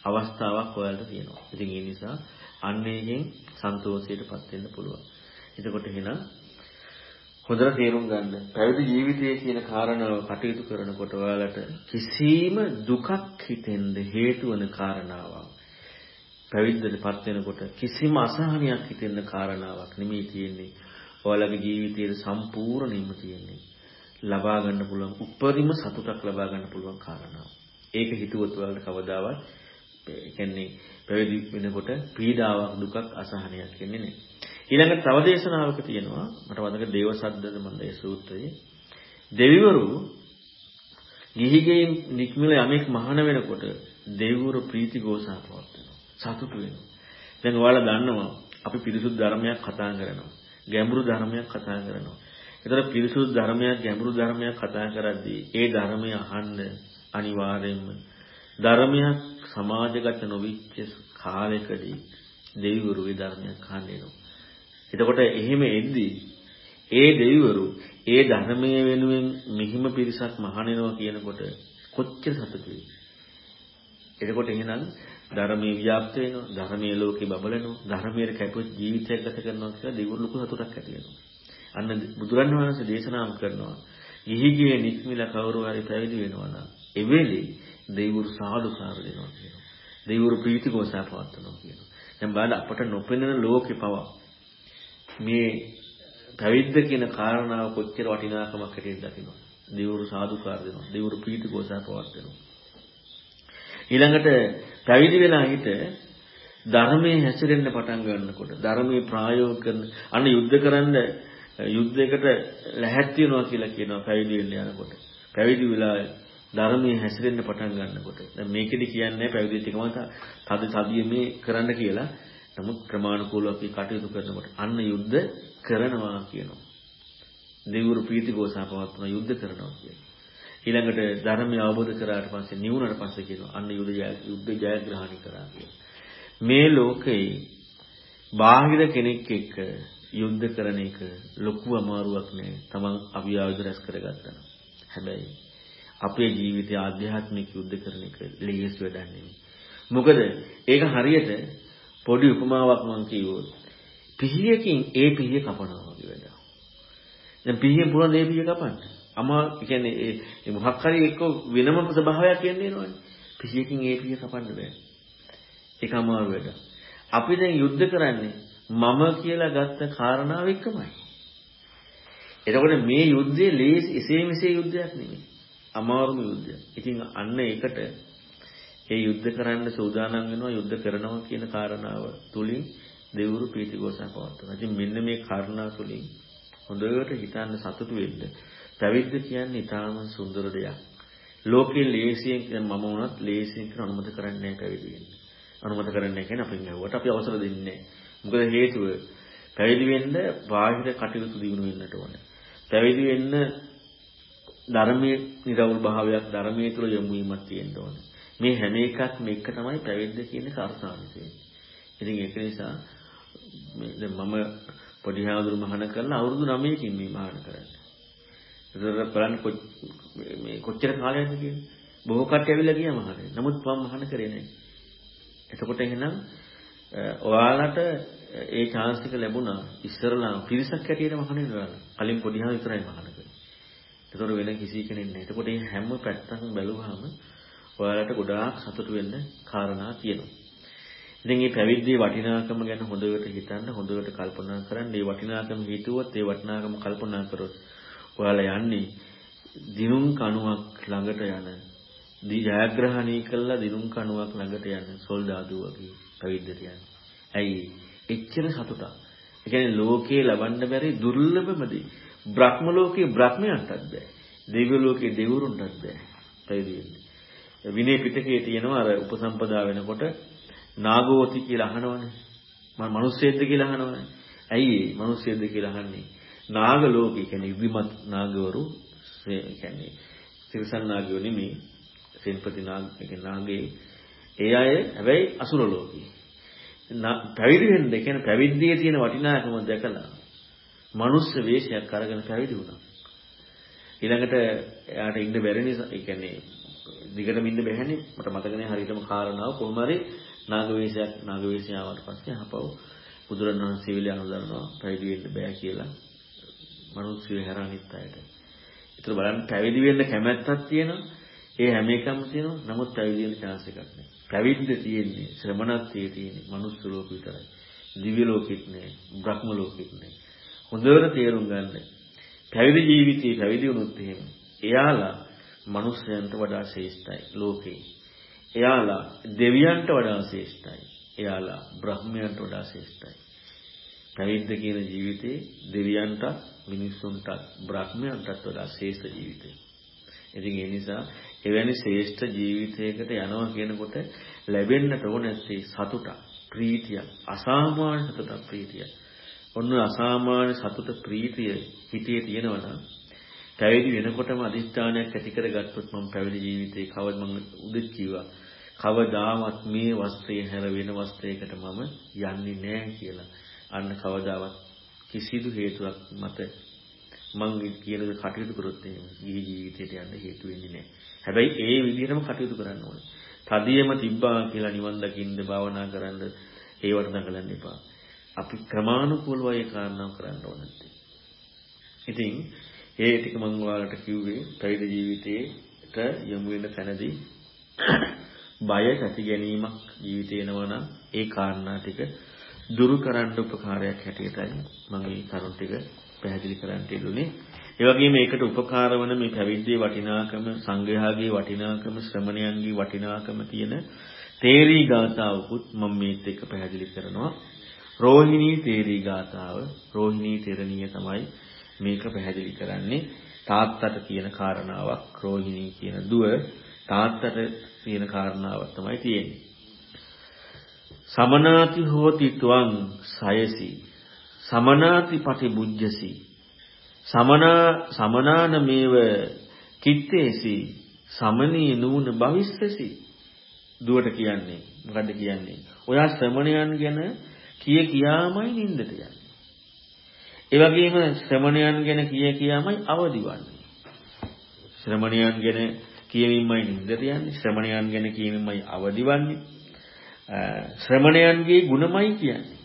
Speaker 1: අවස්ථාවක් ඔයාලට තියෙනවා. ඉතින් ඒ නිසා අන්නේකින් සන්තෝෂයටපත් වෙන්න පුළුවන්. එතකොට එහෙනම් හොඳට තේරුම් ගන්න. පැවිදි ජීවිතය කියන කාරණාව කටයුතු කරනකොට ඔයාලට කිසිම දුකක් හිතෙන්න හේතු වන කාරණාවක්. පැවිද්දටපත් වෙනකොට කිසිම අසහනයක් හිතෙන්න කාරණාවක් නෙමෙයි තියෙන්නේ. ඔයාලගේ ජීවිතයේ සම්පූර්ණයෙන්ම තියෙන්නේ. ලබා ගන්න පුළුවන් උපරිම සතුටක් ලබා ගන්න පුළුවන් කාරණාව. ඒක හිතුවොත් ඔයාලට කවදාවත් ඒ කියන්නේ පැවිදි වෙනකොට පීඩාවක් දුකක් අසහනයක් එන්නේ නැහැ. ඊළඟ තව දේශනාවක තියෙනවා මට මතක දේවසද්දද මන්දේ සූත්‍රයේ දෙවිවරු ගිහිගෙයින් නික්මිල යමෙක් මහාන වෙනකොට දෙවිවරු ප්‍රීති ගෝසා පවත්වනවා. සතුටු වෙනවා. දැන් ඔයාලා දන්නවා අපි පිරිසුදු ධර්මයක් කතා කරනවා. ගැඹුරු ධර්මයක් කතා කරනවා. ඒතර පිරිසුදු ධර්මයක් ගැඹුරු ධර්මයක් කතා කරද්දී ඒ ධර්මය අහන්න අනිවාර්යයෙන්ම ධර්මයක් සමාජගත නොවිච්ච කාලයකදී දෙවිවරු ඒ ධර්මයක් අහන්න එනවා. එතකොට එහෙම එද්දී ඒ දෙවිවරු ඒ ධර්මයේ වෙනුවෙන් මිහිම පිරිසක් මහණෙනවා කියනකොට කොච්චර සතුටුයි. එතකොට එහෙනම් ධර්මයේ ව්‍යාප්ත වෙනවා, ධර්මයේ ලෝකේ බබලනවා, ධර්මයේ කැපුවත් ජීවිතයක් ගත කරනවා කියලා දෙවිවරු ලොකු සතුටක් ඇති වෙනවා. අන්න බුදුරන් වහන්සේ දේශනාම කරනවා. ගිහිගේ නික්මිලා කවුරු හරි පැවිදි වෙනවා නම් එවෙලේ දෙවිවරු සාදුකාර දෙනවා කියනවා. දෙවිවරු ප්‍රීතිගෝසා පවත්වනවා කියනවා. දැන් බලන්න අපට නොපෙනෙන ලෝකේ පවා මේ පැවිද්ද කියන කාරණාව කොච්චර වටිනාකමක් හැටියට දකිනවා. දෙවිවරු සාදුකාර දෙනවා. දෙවිවරු ප්‍රීතිගෝසා පවත්වනවා. ඊළඟට පැවිදි වෙලා හිට ධර්මයේ හැසිරෙන්න පටන් ගන්නකොට ධර්මයේ ප්‍රායෝගික කරන අන්න යුද්ධ කරන්න යුද්ධයකට ලැහැත් වෙනවා කියලා කියනවා පැවිදි වෙන්න යනකොට. පැවිදි වෙලා ධර්මයේ හැසිරෙන්න පටන් ගන්නකොට. දැන් මේකෙදි කියන්නේ පැවිදිච්ච එකම තද සදිය මේ කරන්න කියලා. නමුත් ක්‍රමානුකූලව අපි කටයුතු කරනකොට අන්න යුද්ධ කරනවා කියනවා. දෙවිවරු ප්‍රීතිගෝසා පවත්වන යුද්ධ කරනවා කියනවා. ඊළඟට ධර්මය අවබෝධ කරාට පස්සේ නිවුණට පස්සේ කියනවා අන්න යුද්ධ යුද්ධ ජයග්‍රහණය කරා කියලා. මේ ලෝකේ බාහිර කෙනෙක් එක්ක යුද්ධ කරන එක ලොකු අමාරුවක් නෑ. තමන් අභියාවද රැස් කරගත්තා. හැබැයි අපේ ජීවිතය ආධ්‍යාත්මික යුද්ධ කරන එක ලේසි වැඩක් නෙමෙයි. මොකද ඒක හරියට පොඩි උපමාවක් මම කිව්වොත් පිහියකින් ඒ පිහිය කපනවා වගේ වැඩක්. දැන් පිහියෙන් පුළුවන් ඒ පිහිය කපන්න. අමා කියන්නේ ඒ මොකක් හරි එක්ක වෙනම ස්වභාවයක් කියන්නේ නෝනේ. පිහියකින් ඒ පිහිය කපන්න බෑ. ඒක අමාරු වැඩක්. අපි දැන් යුද්ධ කරන්නේ මම කියලා ගත්ත කාරණාව එක්කමයි. එතකොට මේ යුද්ධයේ ලේසි එසේ මෙසේ යුද්ධයක් නෙමෙයි. අමාරුම යුද්ධයක්. ඉතින් අන්න ඒකට ඒ යුද්ධ කරන්න සූදානම් වෙනවා යුද්ධ කරනවා කියන කාරණාව තුලින් දෙවුරු ප්‍රීතිගෝසා පවත්වනවා. ඉතින් මෙන්න මේ කාරණා තුලින් හොඳට හිතන්න සතුටු වෙන්න. පැවිද්ද කියන්නේ ඊටාම සුන්දර දෙයක්. ලෝකේ ලේසියෙන් මම වුණත් ලේසියෙන් කරන අනුමත කරන්නේ නැහැ පැවිදි වෙන්න. අනුමත කරන්නේ නැහැ කියන්නේ අපෙන් ඇහුවට අපි අවසර දෙන්නේ නැහැ. මොකද හේතුව පැවිදි වෙන්න බාහිර කටයුතු දිනු වෙන්නට ඕනේ. පැවිදි වෙන්න ධර්මයේ නිරවුල් භාවයක් ධර්මයේ තුල යොමු වීමක් තියෙන්න ඕනේ. මේ හැම එකක්ම එක තමයි පැවිද්ද කියන කාර්යසාමිතේ. ඉතින් ඒක නිසා දැන් මම පොඩි හාමුදුරු මහාන කරලා අවුරුදු 9කින් මේ මහාන කරන්නේ. ඒතර බලන්න මේ කොච්චර කාලයක්ද කියන්නේ. බොහෝ කට්ටිය ඇවිල්ලා ගියා මහානේ. නමුත් මම මහාන කරේ නැහැ. එතකොට එහෙනම් ඔයාලට ඒ chance එක ලැබුණා ඉස්සරලා පිරිසක් හැටියට මහාන වෙනවා. කලින් පොඩි හාමුදුරු විතරයි මහාන කරේ. ඒතකොට වෙන කිසි කෙනෙක් නැහැ. එතකොට මේ හැම පැත්තක්ම බැලුවාම ඔයාලට ගොඩාක් සතුටු වෙන්න කාරණා තියෙනවා. ඉතින් මේ පැවිද්දේ වටිනාකම ගැන හොඳට හිතන්න හොඳට කල්පනා කරන්න. මේ වටිනාකම හිතුවොත් ඒ වටිනාකම කල්පනා කරොත් ඔයාලා යන්නේ දිනුම් කණුවක් ළඟට යන ජයග්‍රහණී කළා දිනුම් කණුවක් ළඟට යන සොල්දාදු වගේ පැවිද්දට යන්නේ. ඇයි? එච්චර සතුටක්. ඒ කියන්නේ ලෝකේ ලබන්න බැරි දුර්ලභම දේ. බ්‍රහ්ම ලෝකේ බ්‍රහ්මයන්ටත් බෑ. දිව්‍ය ලෝකේ දෙවිවරුන්ටත් බෑ. පැවිදි වෙන්නේ. විනය පිටකයේ තියෙනවා අර උපසම්පදා වෙනකොට නාගෝති කියලා අහනවනේ. මම මිනිස්සෙක්ද කියලා අහනවනේ. ඇයි ඒ මිනිස්සෙක්ද කියලා අහන්නේ? නාග ලෝකේ කියන්නේ ඉදිමත් නාගවරු කියන්නේ තිරසන් නාගයෝ නෙමෙයි. සෙන්පති නාග කියන්නේ නාගේ ඒ අය හැබැයි අසුර ලෝකේ. පැවිදි වෙන්න කියන්නේ පැවිද්දේ තියෙන වටිනාකම දැකලා මනුස්ස වේශයක් අරගෙන පැවිදි වුණා. ඊළඟට එයාට ඉන්න බැරි නිසා ඒ කියන්නේ දිගටම ඉන්න බැහැනේ මට මතක නෑ හරියටම කාරණාව කොහොම හරි නාග වේශයක් නාග වේශය ආවට පස්සේ අහපව බුදුරණවහන්සේ විල අනුදරනවා පැවිදි වෙන්න බෑ කියලා මිනිස්සු හැර අනිත් අයට. ඒතර බලන්න පැවිදි වෙන්න කැමැත්තක් තියෙනවා. ඒ හැම එකම තියෙනවා. නමුත් පැවිදි වෙන්න chance එකක් නෑ. පැවිද්ද තියෙන්නේ ශ්‍රමණත්වයේ තියෙන්නේ මනුස්ස ලෝක විතරයි. දිව්‍ය ලෝකෙත් නෑ. බ්‍රහ්ම ලෝකෙත් නෑ. හොඳට තේරුම් ගන්න. පැවිදි ජීවිතේ පැවිදි වුණොත් එහෙම එයාලා මනුස්සයන්ට වඩා ශ්‍රේෂ්ඨයි ලෝකේ. එයාලා දෙවියන්ට වඩා ශ්‍රේෂ්ඨයි. එයාලා බ්‍රහ්මයන්ට වඩා ශ්‍රේෂ්ඨයි. පැවිද්ද කියන ජීවිතේ දෙවියන්ට මිනිස්සුන්ට බ්‍රහ්මයන්ටත් වඩා ශ්‍රේෂ්ඨ ජීවිතයක්. ඉතින් ඒ නිසා එවැනි ශ්‍රේෂ්ඨ ජීවිතයකට යනවා කියනකොට ලැබෙන්නට ඕන නැති සතුට, ප්‍රීතිය, අසාමාන්‍ය සතුට ප්‍රීතිය. ඔන්න අසාමාන්‍ය සතුට ප්‍රීතිය හිතේ තියෙනවා නම් පැවිදි වෙනකොටම අදිස්ථානයක් ඇති කරගත්තොත් මම පැවිදි ජීවිතේ කවද මම උදෙත් කිව්වා කවදාවත් මේ වස්ත්‍රය හැර වෙන වස්ත්‍රයකට මම යන්නේ නැහැ කියලා. අන්න කවදාවත් කිසිදු හේතුවක් මත මං කියන දේ කටයුතු කරොත් එහෙම ගිහි ජීවිතයට යන්න හේතු වෙන්නේ නැහැ. හැබැයි ඒ විදිහටම කටයුතු කරන්න ඕනේ. තදියම තිබ්බා කියලා නිවන් දකින්න භාවනා කරන්න ඒවට දඟලන්න එපා. අපි ක්‍රමානුකූලව ඒ කාරණාව කරන්න ඕනේ. ඉතින් ඒ ටික මම ඔයාලට කිව්වේ පැවිදි ජීවිතේට යොමු වෙන තැනදී බය ඇති ගැනීමක් ජීවිතේ එනවනම් ඒ කාරණා ටික දුරු කරන්න උපකාරයක් හැටියටයි මම මේ කරුණ ටික පැහැදිලි කරන්න යෙදුනේ. ඒ වගේම ඒකට උපකාර වන මේ පැවිද්දේ වටිනාකම, සංඝයාගේ වටිනාකම, ශ්‍රමණයන්ගේ වටිනාකම තියෙන තේරී ගාථාවකුත් මම මේත් එක්ක පැහැදිලි කරනවා. රෝහිණී තේරී ගාථාව, රෝහිණී තෙරණිය තමයි මේක පැහැදිලි කරන්නේ. තාත්තට කියන කාරණාවක් රෝහිණී කියන දුව තාත්තට කියන කාරණාවක් තමයි තියෙන්නේ. සමනාති හෝති ත්වං සයසි සමනාති පටිබුජ්ජසි සමනා සමනාන මේව කිත්තේසි සමනී නූන භවිස්සසි දුවට කියන්නේ මොකද්ද කියන්නේ ඔයා ශ්‍රමණයන් ගැන කිය කියාමයි නින්දට යන්නේ ඒ වගේම ශ්‍රමණයන් ගැන කිය කියාමයි අවදිවන්නේ ශ්‍රමණයන් ගැන කියමින්මයි නින්දට යන්නේ ශ්‍රමණයන් ගැන කියමින්මයි අවදිවන්නේ ශ්‍රමණයන්ගේ ගුණමයි කියන්නේ.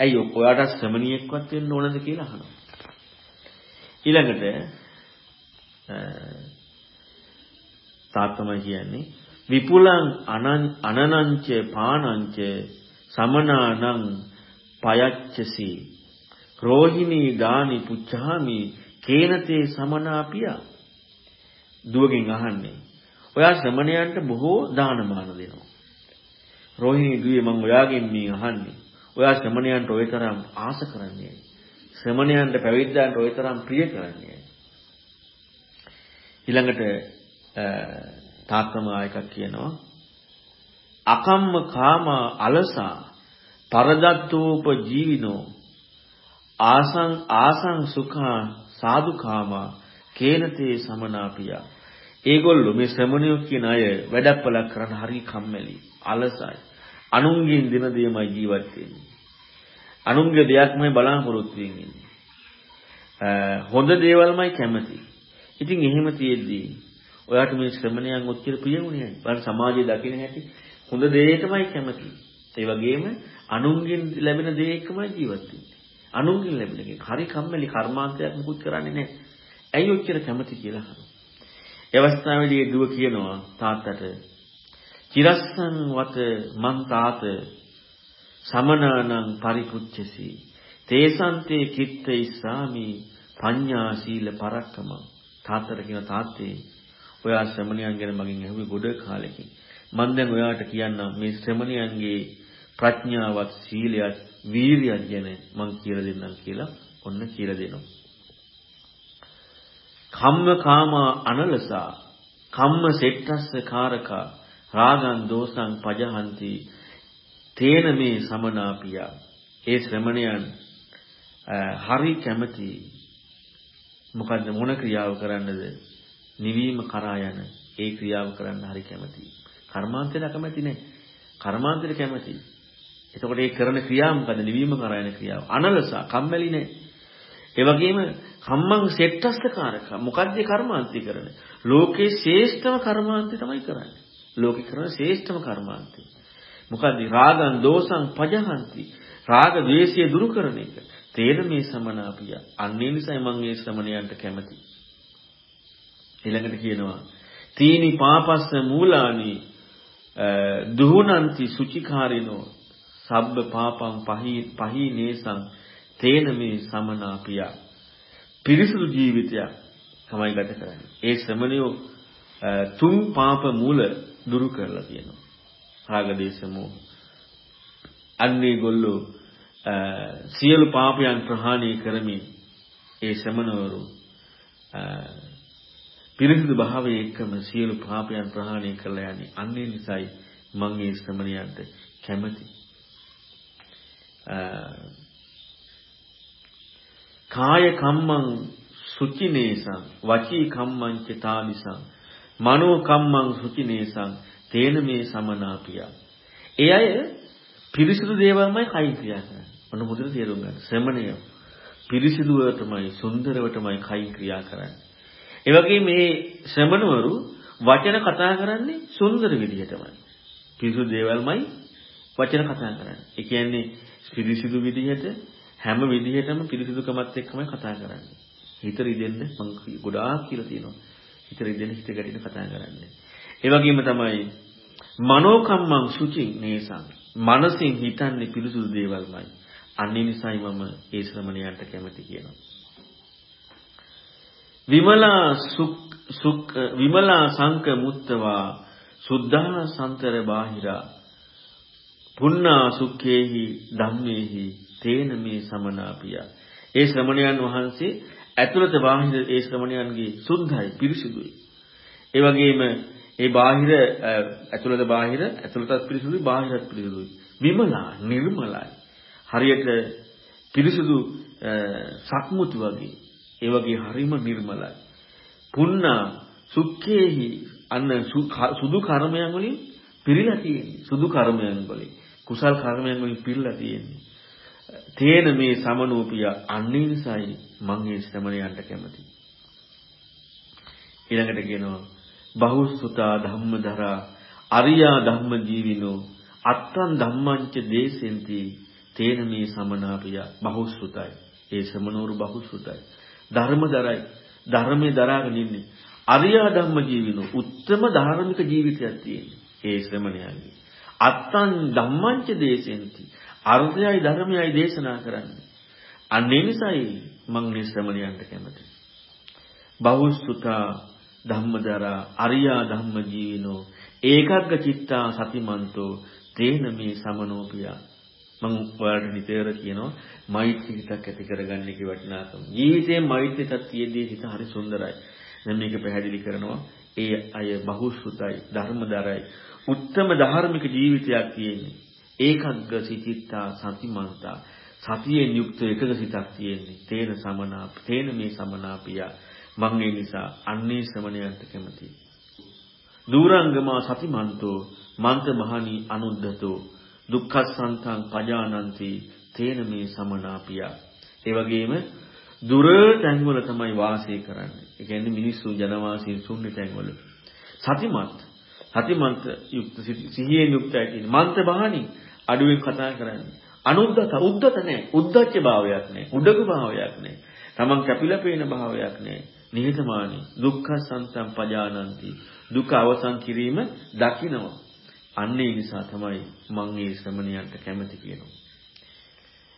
Speaker 1: ඇයි ඔයාට ශ්‍රමණියෙක්වත් වෙන්න ඕනද කියලා අහනවා. ඊළඟට තාත්තමයි කියන්නේ විපුලං අනනංච පානංච සමනානං පයච්චසි රෝහිණී දානි පුච්ඡාමි කේනතේ සමනාපිය දුවගෙන් අහන්නේ ඔයා ශ්‍රමණයන්ට බොහෝ දානමාන දෙනවා රෝහිණී දුවේ මම ඔයාගෙන් මේ අහන්නේ ඔයා ශ්‍රමණයන්ට ওই තරම් ආස කරන්නේ ශ්‍රමණයන්ට පැවිද්දන්ට ওই තරම් ප්‍රිය කරන්නේ ඊළඟට තාත්තම ආයකක් කියනවා අකම්ම කාම අලසා පරදත්තෝප ජීවිනෝ ආසං ආසං සුඛා සාදුකාමා කේනතේ සමනාපියා ඒගොල්ලෝ මේ ශ්‍රමණයෝ කියන අය වැඩපලක් කරන්න හරි කම්මැලි අලසයි අනුන්ගෙන් දෙන දෙයමයි ජීවත් වෙන්නේ. අනුන්ගේ දෙයක්මයි බලාපොරොත්තු වෙන්නේ. හොඳ දේවල්මයි කැමති. ඉතින් එහෙම තියෙද්දී ඔයාට මේ ශ්‍රමණයන් ඔච්චර ප්‍රිය වුණේ නැහැ. බලන්න සමාජයේ දකින්න හැටි හොඳ දෙයකමයි කැමති. ඒ වගේම අනුන්ගෙන් ලැබෙන දෙයකමයි ජීවත් වෙන්නේ. අනුන්ගෙන් ලැබෙන එක හරි කම්මැලි කර්මාන්තයක් මුකුත් කරන්නේ නැහැ. ඇයි ඔච්චර කැමති කියලා අහනවා. ඒ අවස්ථාවේදී දුව කියනවා තාත්තට චිරස්සං වත මං තාත සමනානං පරිපුච්චසි තේසන්තේ කිත්ත ඉස්සාමි පඤ්ඤා සීල පරක්කම තාත්තට කියන තාත්තේ ඔයා ශ්‍රමණයන් ගැන මගෙන් ඇහුවේ ගොඩ කාලෙකින් මම දැන් ඔයාට කියන්නම් මේ ශ්‍රමණයන්ගේ ප්‍රඥාවත් සීලයත් වීරියත් ගැන මම කියලා දෙන්නම් කියලා ඔන්න කියලා දෙනවා. කම්ම කාමා අනලසා කම්ම සෙට්ටස්ස කාරකා රාගං දෝසං පජහන්ති තේන මේ සමනාපියා. ඒ ශ්‍රමණයන් හරි කැමති මොකද්ද මොන ක්‍රියාව කරන්නද? නිවීම කරා යන ඒ ක්‍රියාව කරන්න හරි කැමති. කර්මාන්තයට කැමති නෑ. කර්මාන්තයට කැමති. එතකොට ඒ කරන ක්‍රියාව මොකද නිවීම කරා යන ක්‍රියාව. අනලසා කම්මැලි නෑ. ඒ වගේම කම්මං සෙට්ටස්තකාරක මොකද්ද කර්මාන්තය කරන්නේ? ලෝකේ ශ්‍රේෂ්ඨම කර්මාන්තය තමයි කරන්නේ. ලෝකේ කරන ශ්‍රේෂ්ඨම කර්මාන්තය. මොකද්ද? රාගං දෝසං පජහන්ති. රාග ද්වේෂය දුරු කරන එක. තේන මේ සමනාපිය අන්නේ නිසයි මම මේ ශ්‍රමණයන්ට කැමති. ඊළඟට කියනවා තීනි පාපස්ස මූලානි දුහුනන්ති සුචිකාරිනෝ. සබ්බ පාපං පහී පහී නේසං තේන මේ සමනාපිය පිරිසුදු ජීවිතයක් තමයි ගත කරන්නේ. ඒ ශ්‍රමණයෝ තුන් පාප මූල දුරු කරලා තියෙනවා. රාග දේශ මොහ අන්නේ ගොල්ලෝ සියලු පාපයන් ප්‍රහාණය කරමින් ඒ ශ්‍රමණවරු පිරිසිදු භාවයේ එක්කම සියලු පාපයන් ප්‍රහාණය කරලා යන්නේ. අන්නේ නිසායි මම මේ ශ්‍රමණයන්ට කැමති. කාය කම්මං සුචිනේසං වචී කම්මං චතානිසං මනෝ කම්මං සුචිනේසං තේන මේ සමනාපියා. ඒ අය පිරිසිදු දේවල්මයි කයින් ක්‍රියා කරන්නේ. ඔන්න මුදල තේරුම් ගන්න. ශ්‍රමණය පිරිසිදුවටමයි සුන්දරවටමයි කයින් ක්‍රියා කරන්නේ. ඒ වගේ මේ ශ්‍රමණවරු වචන කතා කරන්නේ සුන්දර විදිහටමයි. පිරිසිදු දේවල්මයි වචන කතා කරන්නේ. ඒ කියන්නේ පිරිසිදු විදිහට හැම විදිහටම පිරිසිදුකමත් එක්කමයි කතා කරන්නේ. හිත රිදෙන්න මම ගොඩාක් කියලා තියෙනවා. හිත රිදෙන්න හිත ගැටෙන්න කතා කරන්නේ. ඒ වගේම තමයි මනෝකම්මං සුචින් නේසං. මනසින් හිතන්නේ පිරිසුදු දේවල්මයි. අන්නේ නිසායි මම ඒ ශ්‍රමණයන්ට කැමති කියනවා. විමලා සුක් විමලා සංක මුත්තවා සුද්ධා සන්තර බාහිරා පුන්නා සුඛේහි ධම්මේහි තේන මේ සමනාපිය. ඒ ශ්‍රමණයන් වහන්සේ ඇතුළත බාහිර ඒ ශ්‍රමණයන්ගේ සුද්ධයි පිරිසිදුයි. ඒ වගේම ඒ බාහිර ඇතුළත බාහිර ඇතුළතත් පිරිසුදුයි බාහිරත් පිරිසුදුයි. විමලා නිර්මලයි. හරියට පිරිසුදු සක්මුතු වගේ. ඒ වගේ හරිම නිර්මලයි. පුන්නා සුඛේහි අන්න සුදු කර්මයන් වලින් පිරීලා තියෙන්නේ. සුදු කර්මයන් වලින්. කුසල් කර්මයන් වලින් පිරීලා තියෙන්නේ. තේන මේ සමනෝපිය අන්නේ නිසායි මම මේ ශ්‍රමණයන්ට කැමති. ඊළඟට කියනවා බහුසුතා ධම්මදරා අරියා ධම්ම ජීවිනෝ අත්තං ධම්මංච දේසෙන්ති තේන මේ සමනාපිය බහුසුතයි. ඒ සමනෝරු බහුසුතයි. ධර්මදරයි. ධර්මයේ දරාගෙන ඉන්නේ. අරියා ධම්ම ජීවිනෝ උත්තම ධාර්මික ජීවිතයක් තියෙන්නේ. ඒ ශ්‍රමණයන්ගේ අත්තං ධම්මංච දේසෙන්ති. අර්ථයයි ධර්මයයි දේශනා කරන්නේ. අන්නේ නිසායි මම මේ ශ්‍රමණයන්ට කැමති බහුසුතා ධම්මදරා අරියා ධම්ම ජීවිනෝ ඒකග්ග චිත්තා සතිමන්තෝ තේන මේ සමනෝපියා. මම ඔයාලට නිතර කියනවා මෛත්‍රී හිතක් ඇති කරගන්න එක වටිනාකම. ජීවිතේ මෛත්‍රී තත්ත්වයේදී හිත හරි සුන්දරයි. දැන් මේක පැහැදිලි කරනවා. ඒ අය බහුසුතයි ධර්මදරයි. උත්තම ධාර්මික ජීවිතයක් තියෙන්නේ ඒකග්ග සිතිත්තා සතිමන්තා සතියෙන් යුක්ත එකක සිතක් තියෙන්නේ තේන සමනාප තේන මේ සමනාපියා මං ඒ නිසා අන්නේ ශ්‍රමණයන්ට කැමතියි. දූරංගමා සතිමන්තෝ මන්ත මහණි අනුද්දතෝ දුක්ඛසන්තං පජානಂತಿ තේන මේ සමනාපියා. ඒ වගේම දුර තැන්වල තමයි වාසය කරන්නේ. ඒ කියන්නේ මිනිස්සු ජනවාසී ශුන්‍ය තැන්වල. සතිමත් සතිමන්ත යුක්ත සිහියෙන් යුක්තයි කියන්නේ මන්ත බහණි අඩුවෙන් කතා කරන්නේ. අනුද්දත උද්දත නැහැ. උද්දච්ච භාවයක් නැහැ. උඩගු භාවයක් නැහැ. තමන් කැපිලා පේන භාවයක් නැහැ. නිහතමානී දුක්ඛ සන්තම් පජානಂತಿ දුක අවසන් කිරීම දකිනවා අන්නේ නිසා තමයි මම මේ ශ්‍රමණයන්ට කැමති කියනවා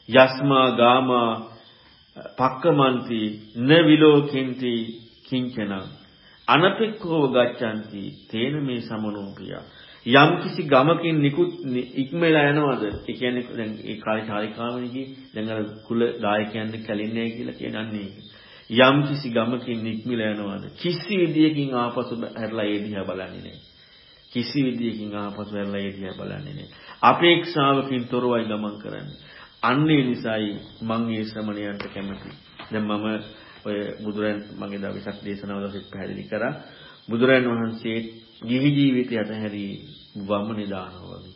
Speaker 1: යස්මා ගාමා පක්කමන්ති න විලෝකින්ති කිංචන අනපෙක්ඛෝ ගච්ඡanti තේන මේ සමනෝපිය යම් කිසි ගමකින් නිකුත් ඉක්මලා යනවද ඒ කියන්නේ දැන් ඒ කාලේ චාරිකාවනේ දැන් අර කුල දායකයන් කැලින්නේ කියලා කියන්නේ ඒක යම් කිසි ගමකින් නික්මිලා යනවාද කිසි විදියකින් ආපසු හැරලා ඒ දිහා බලන්නේ නැහැ. කිසි විදියකින් ආපසු හැරලා ඒ දිහා බලන්නේ නැහැ. අපේක්ෂාවකින් තොරවයි ගමන් කරන්නේ. අන්නේ නිසායි මම මේ ශ්‍රමණයන්ට කැමති. දැන් මම ඔය බුදුරන් මගේ දවසක් දේශනාව දවසෙත් පැහැදිලි කරා. බුදුරන් වහන්සේ ගිහි ජීවිතය අතහැරී වමනේ දානවා වගේ.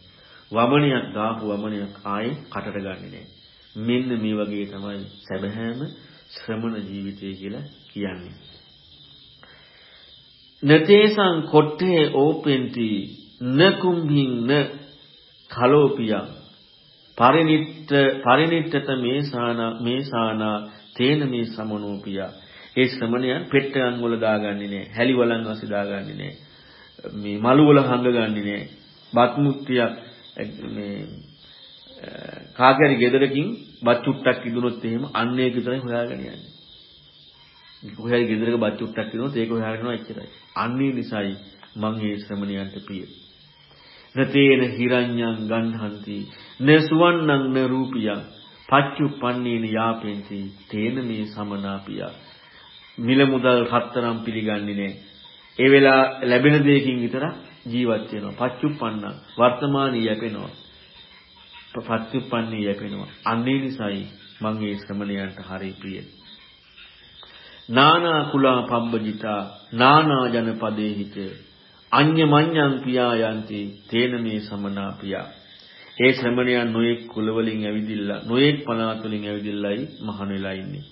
Speaker 1: වමනියක් දාපු වමනියක් ආයේ කටට ගන්නෙ නෑ. මෙන්න මේ වගේ තමයි සැබෑම ශ්‍රමණ ජීවිතය කියලා කියන්නේ. නතේසං කොට්ටේ ඕපෙන්ති නකුම්භින් න කලෝපියං පරිනිට්ඨ පරිනිට්ඨත මේසානා මේසානා තේන මේ සමනෝපියා ඒ ශ්‍රමණයන් පෙට්ටයන් වල දාගන්නේ නැහැ හැලි වලන් වශයෙන් දාගන්නේ නැහැ මේ මලු වල හංගගන්නේ නැහැ බත් මුට්ටියක් මේ කාගරි ගෙදරකින් බත් චුට්ටක් ඉදුනොත් එහෙම අන්න ඒක විතරයි හොයාගෙන යන්නේ. කොහේ ගෙදරක බත් චුට්ටක් ඉදුනොත් ඒක හොයාගෙන යනවා එච්චරයි. අන්නේ නිසායි මං මේ ශ්‍රමණයන්ට ප්‍රිය. නතේන හිරඤ්ඤං ගන්හන්ති නසුවන්නං න රූපියං පච්චුප්පන්නේන යාපෙන්ති තේන මේ සමනාපියා. මිල මුදල් හතරම් පිළිගන්නේ නැහැ. ඒ වෙලා ලැබෙන දෙයකින් විතරක් ජීවත් වෙනවා. පච්චුප්පන්න වර්තමානීය යැපෙනවා. පත්‍යුප්පන්නේ යැපෙනවා. අන්නේ නිසායි මම මේ ශ්‍රමණයන්ට හරි ප්‍රිය. නානා කුලා පබ්බජිතා නානා ජනපදේ හිත අඤ්ඤ මඤ්ඤං පියායන්ති තේන මේ සමනා පියා. ඒ ශ්‍රමණයන් නොයෙක් කුලවලින් ඇවිදිලා නොයෙක් පළාත් වලින් ඇවිදිලායි මහණ වෙලා ඉන්නේ.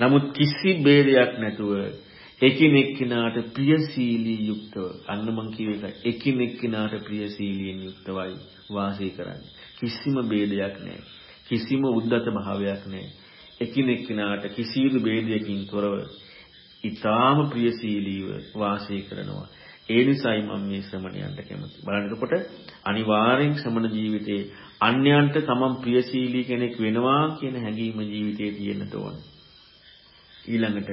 Speaker 1: නමුත් කිසි ભેදයක් නැතුව එකිනෙකනාට ප්‍රියශීලී යුක්තව අන්න මං කියව එක එකිනෙකනාට ප්‍රියශීලීන් යුක්තවයි වාසය කරන්නේ. කිසිම ભેදයක් නැහැ. කිසිම උද්දත භාවයක් නැහැ. එකිනෙකනාට කිසිදු ભેදයකින් තොරව ඊටාම ප්‍රියශීලීව වාසය කරනවා. ඒ නිසායි මම මේ ශ්‍රමණයන්ට කැමති. බලන්න එතකොට අනිවාර්යෙන් ශ්‍රමණ ජීවිතේ අන්‍යයන්ට තමන් ප්‍රියශීලී කෙනෙක් වෙනවා කියන හැඟීම ජීවිතේ තියෙන්න ඕන. ඊළඟට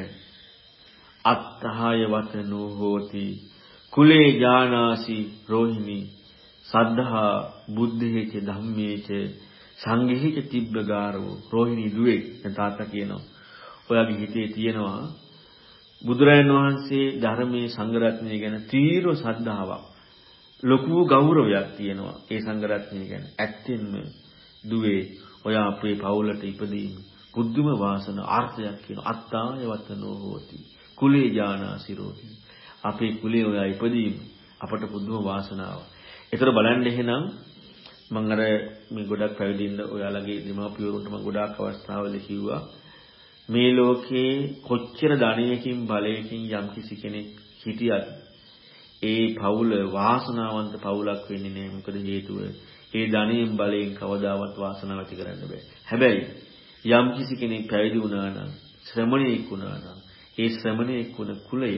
Speaker 1: අත්හාය වතනෝ හෝති කුලේ ඥානාසි රෝහිණී සද්ධා බුද්ධේච ධම්මේච සංඝේච තිබ්බගාරෝ රෝහිණී දුවේ දැන් තාත්තා කියනවා ඔයාගේ හිතේ තියෙනවා බුදුරජාණන් වහන්සේ ධර්මයේ සංගරත්නය ගැන තීව්‍ර ශ්‍රද්ධාවක් ලොකු ගෞරවයක් තියෙනවා ඒ සංගරත්නය ගැන. ඇත්තෙන්ම දුවේ ඔයා අපේ පවුලට ඉපදීම බුද්ධම වාසන ආර්ථයක් කියන අත්තාය වතනෝ හෝති කුලේ ඥානාසිරෝහි අපේ කුලේ ඔයා ඉපදීම අපට පුදුම වාසනාවක්. ඒතර බලන්න එහෙනම් මම අර මේ ගොඩක් පැවිදින්න ඔයාලගේ දෙමාපියවරුන්ට මම ගොඩාක් අවස්ථාවල කිව්වා මේ ලෝකේ කොච්චර ධනයකින් බලයකින් යම් කිසි කෙනෙක් හිටියත් ඒ පවුල වාසනාවන්ත පවුලක් වෙන්නේ නැහැ මොකද හේතුව ඒ ධනයෙන් බලයෙන් කවදාවත් වාසනාව ඇති කරන්න බෑ හැබැයි යම් කිසි කෙනෙක් පැවිදි වුණා නම් ශ්‍රමණයෙක් වුණා නම් ඒ ශ්‍රමණයෙක් වුණ කුලය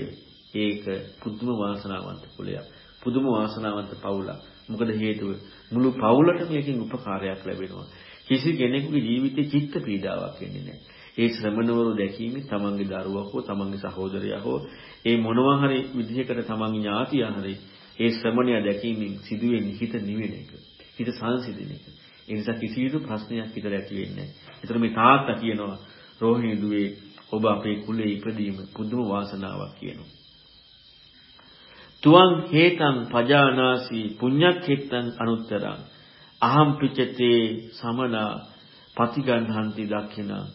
Speaker 1: ඒක පුදුම වාසනාවන්ත කුලයක් පුදුම වාසනාවන්ත පවුලක්. මොකද හේතුව මුළු පවුලටම මේකෙන් උපකාරයක් ලැබෙනවා. කිසි කෙනෙකුගේ ජීවිතේ චිත්ත පීඩාවක් එන්නේ නැහැ. ඒ ශ්‍රමණවරු දැකීමේ තමන්ගේ දරුවා හෝ තමන්ගේ සහෝදරයා හෝ ඒ මොනවා හරි විදිහකට තමන්ගේ ඥාතියා හරි ඒ ශ්‍රමණයා දැකීමෙන් සිදුවෙන්නේ හිත නිවෙන එක. හිත සංසිඳෙන එක. ඒ නිසා කිසිදු ප්‍රශ්නයක් හිතට ඇති වෙන්නේ නැහැ. ඒතර මේ තාත්තා කියනවා රෝහිණී දුවේ ඔබ අපේ කුලේ ඉපදීම පුදුම වාසනාවක් කියනවා. තුවං හේතං පජානාසි පුඤ්ඤක්ඛෙත්තං අනුත්තරං අහම් පිචතේ සමනා පතිගන්හන්ති දක්ඛිනා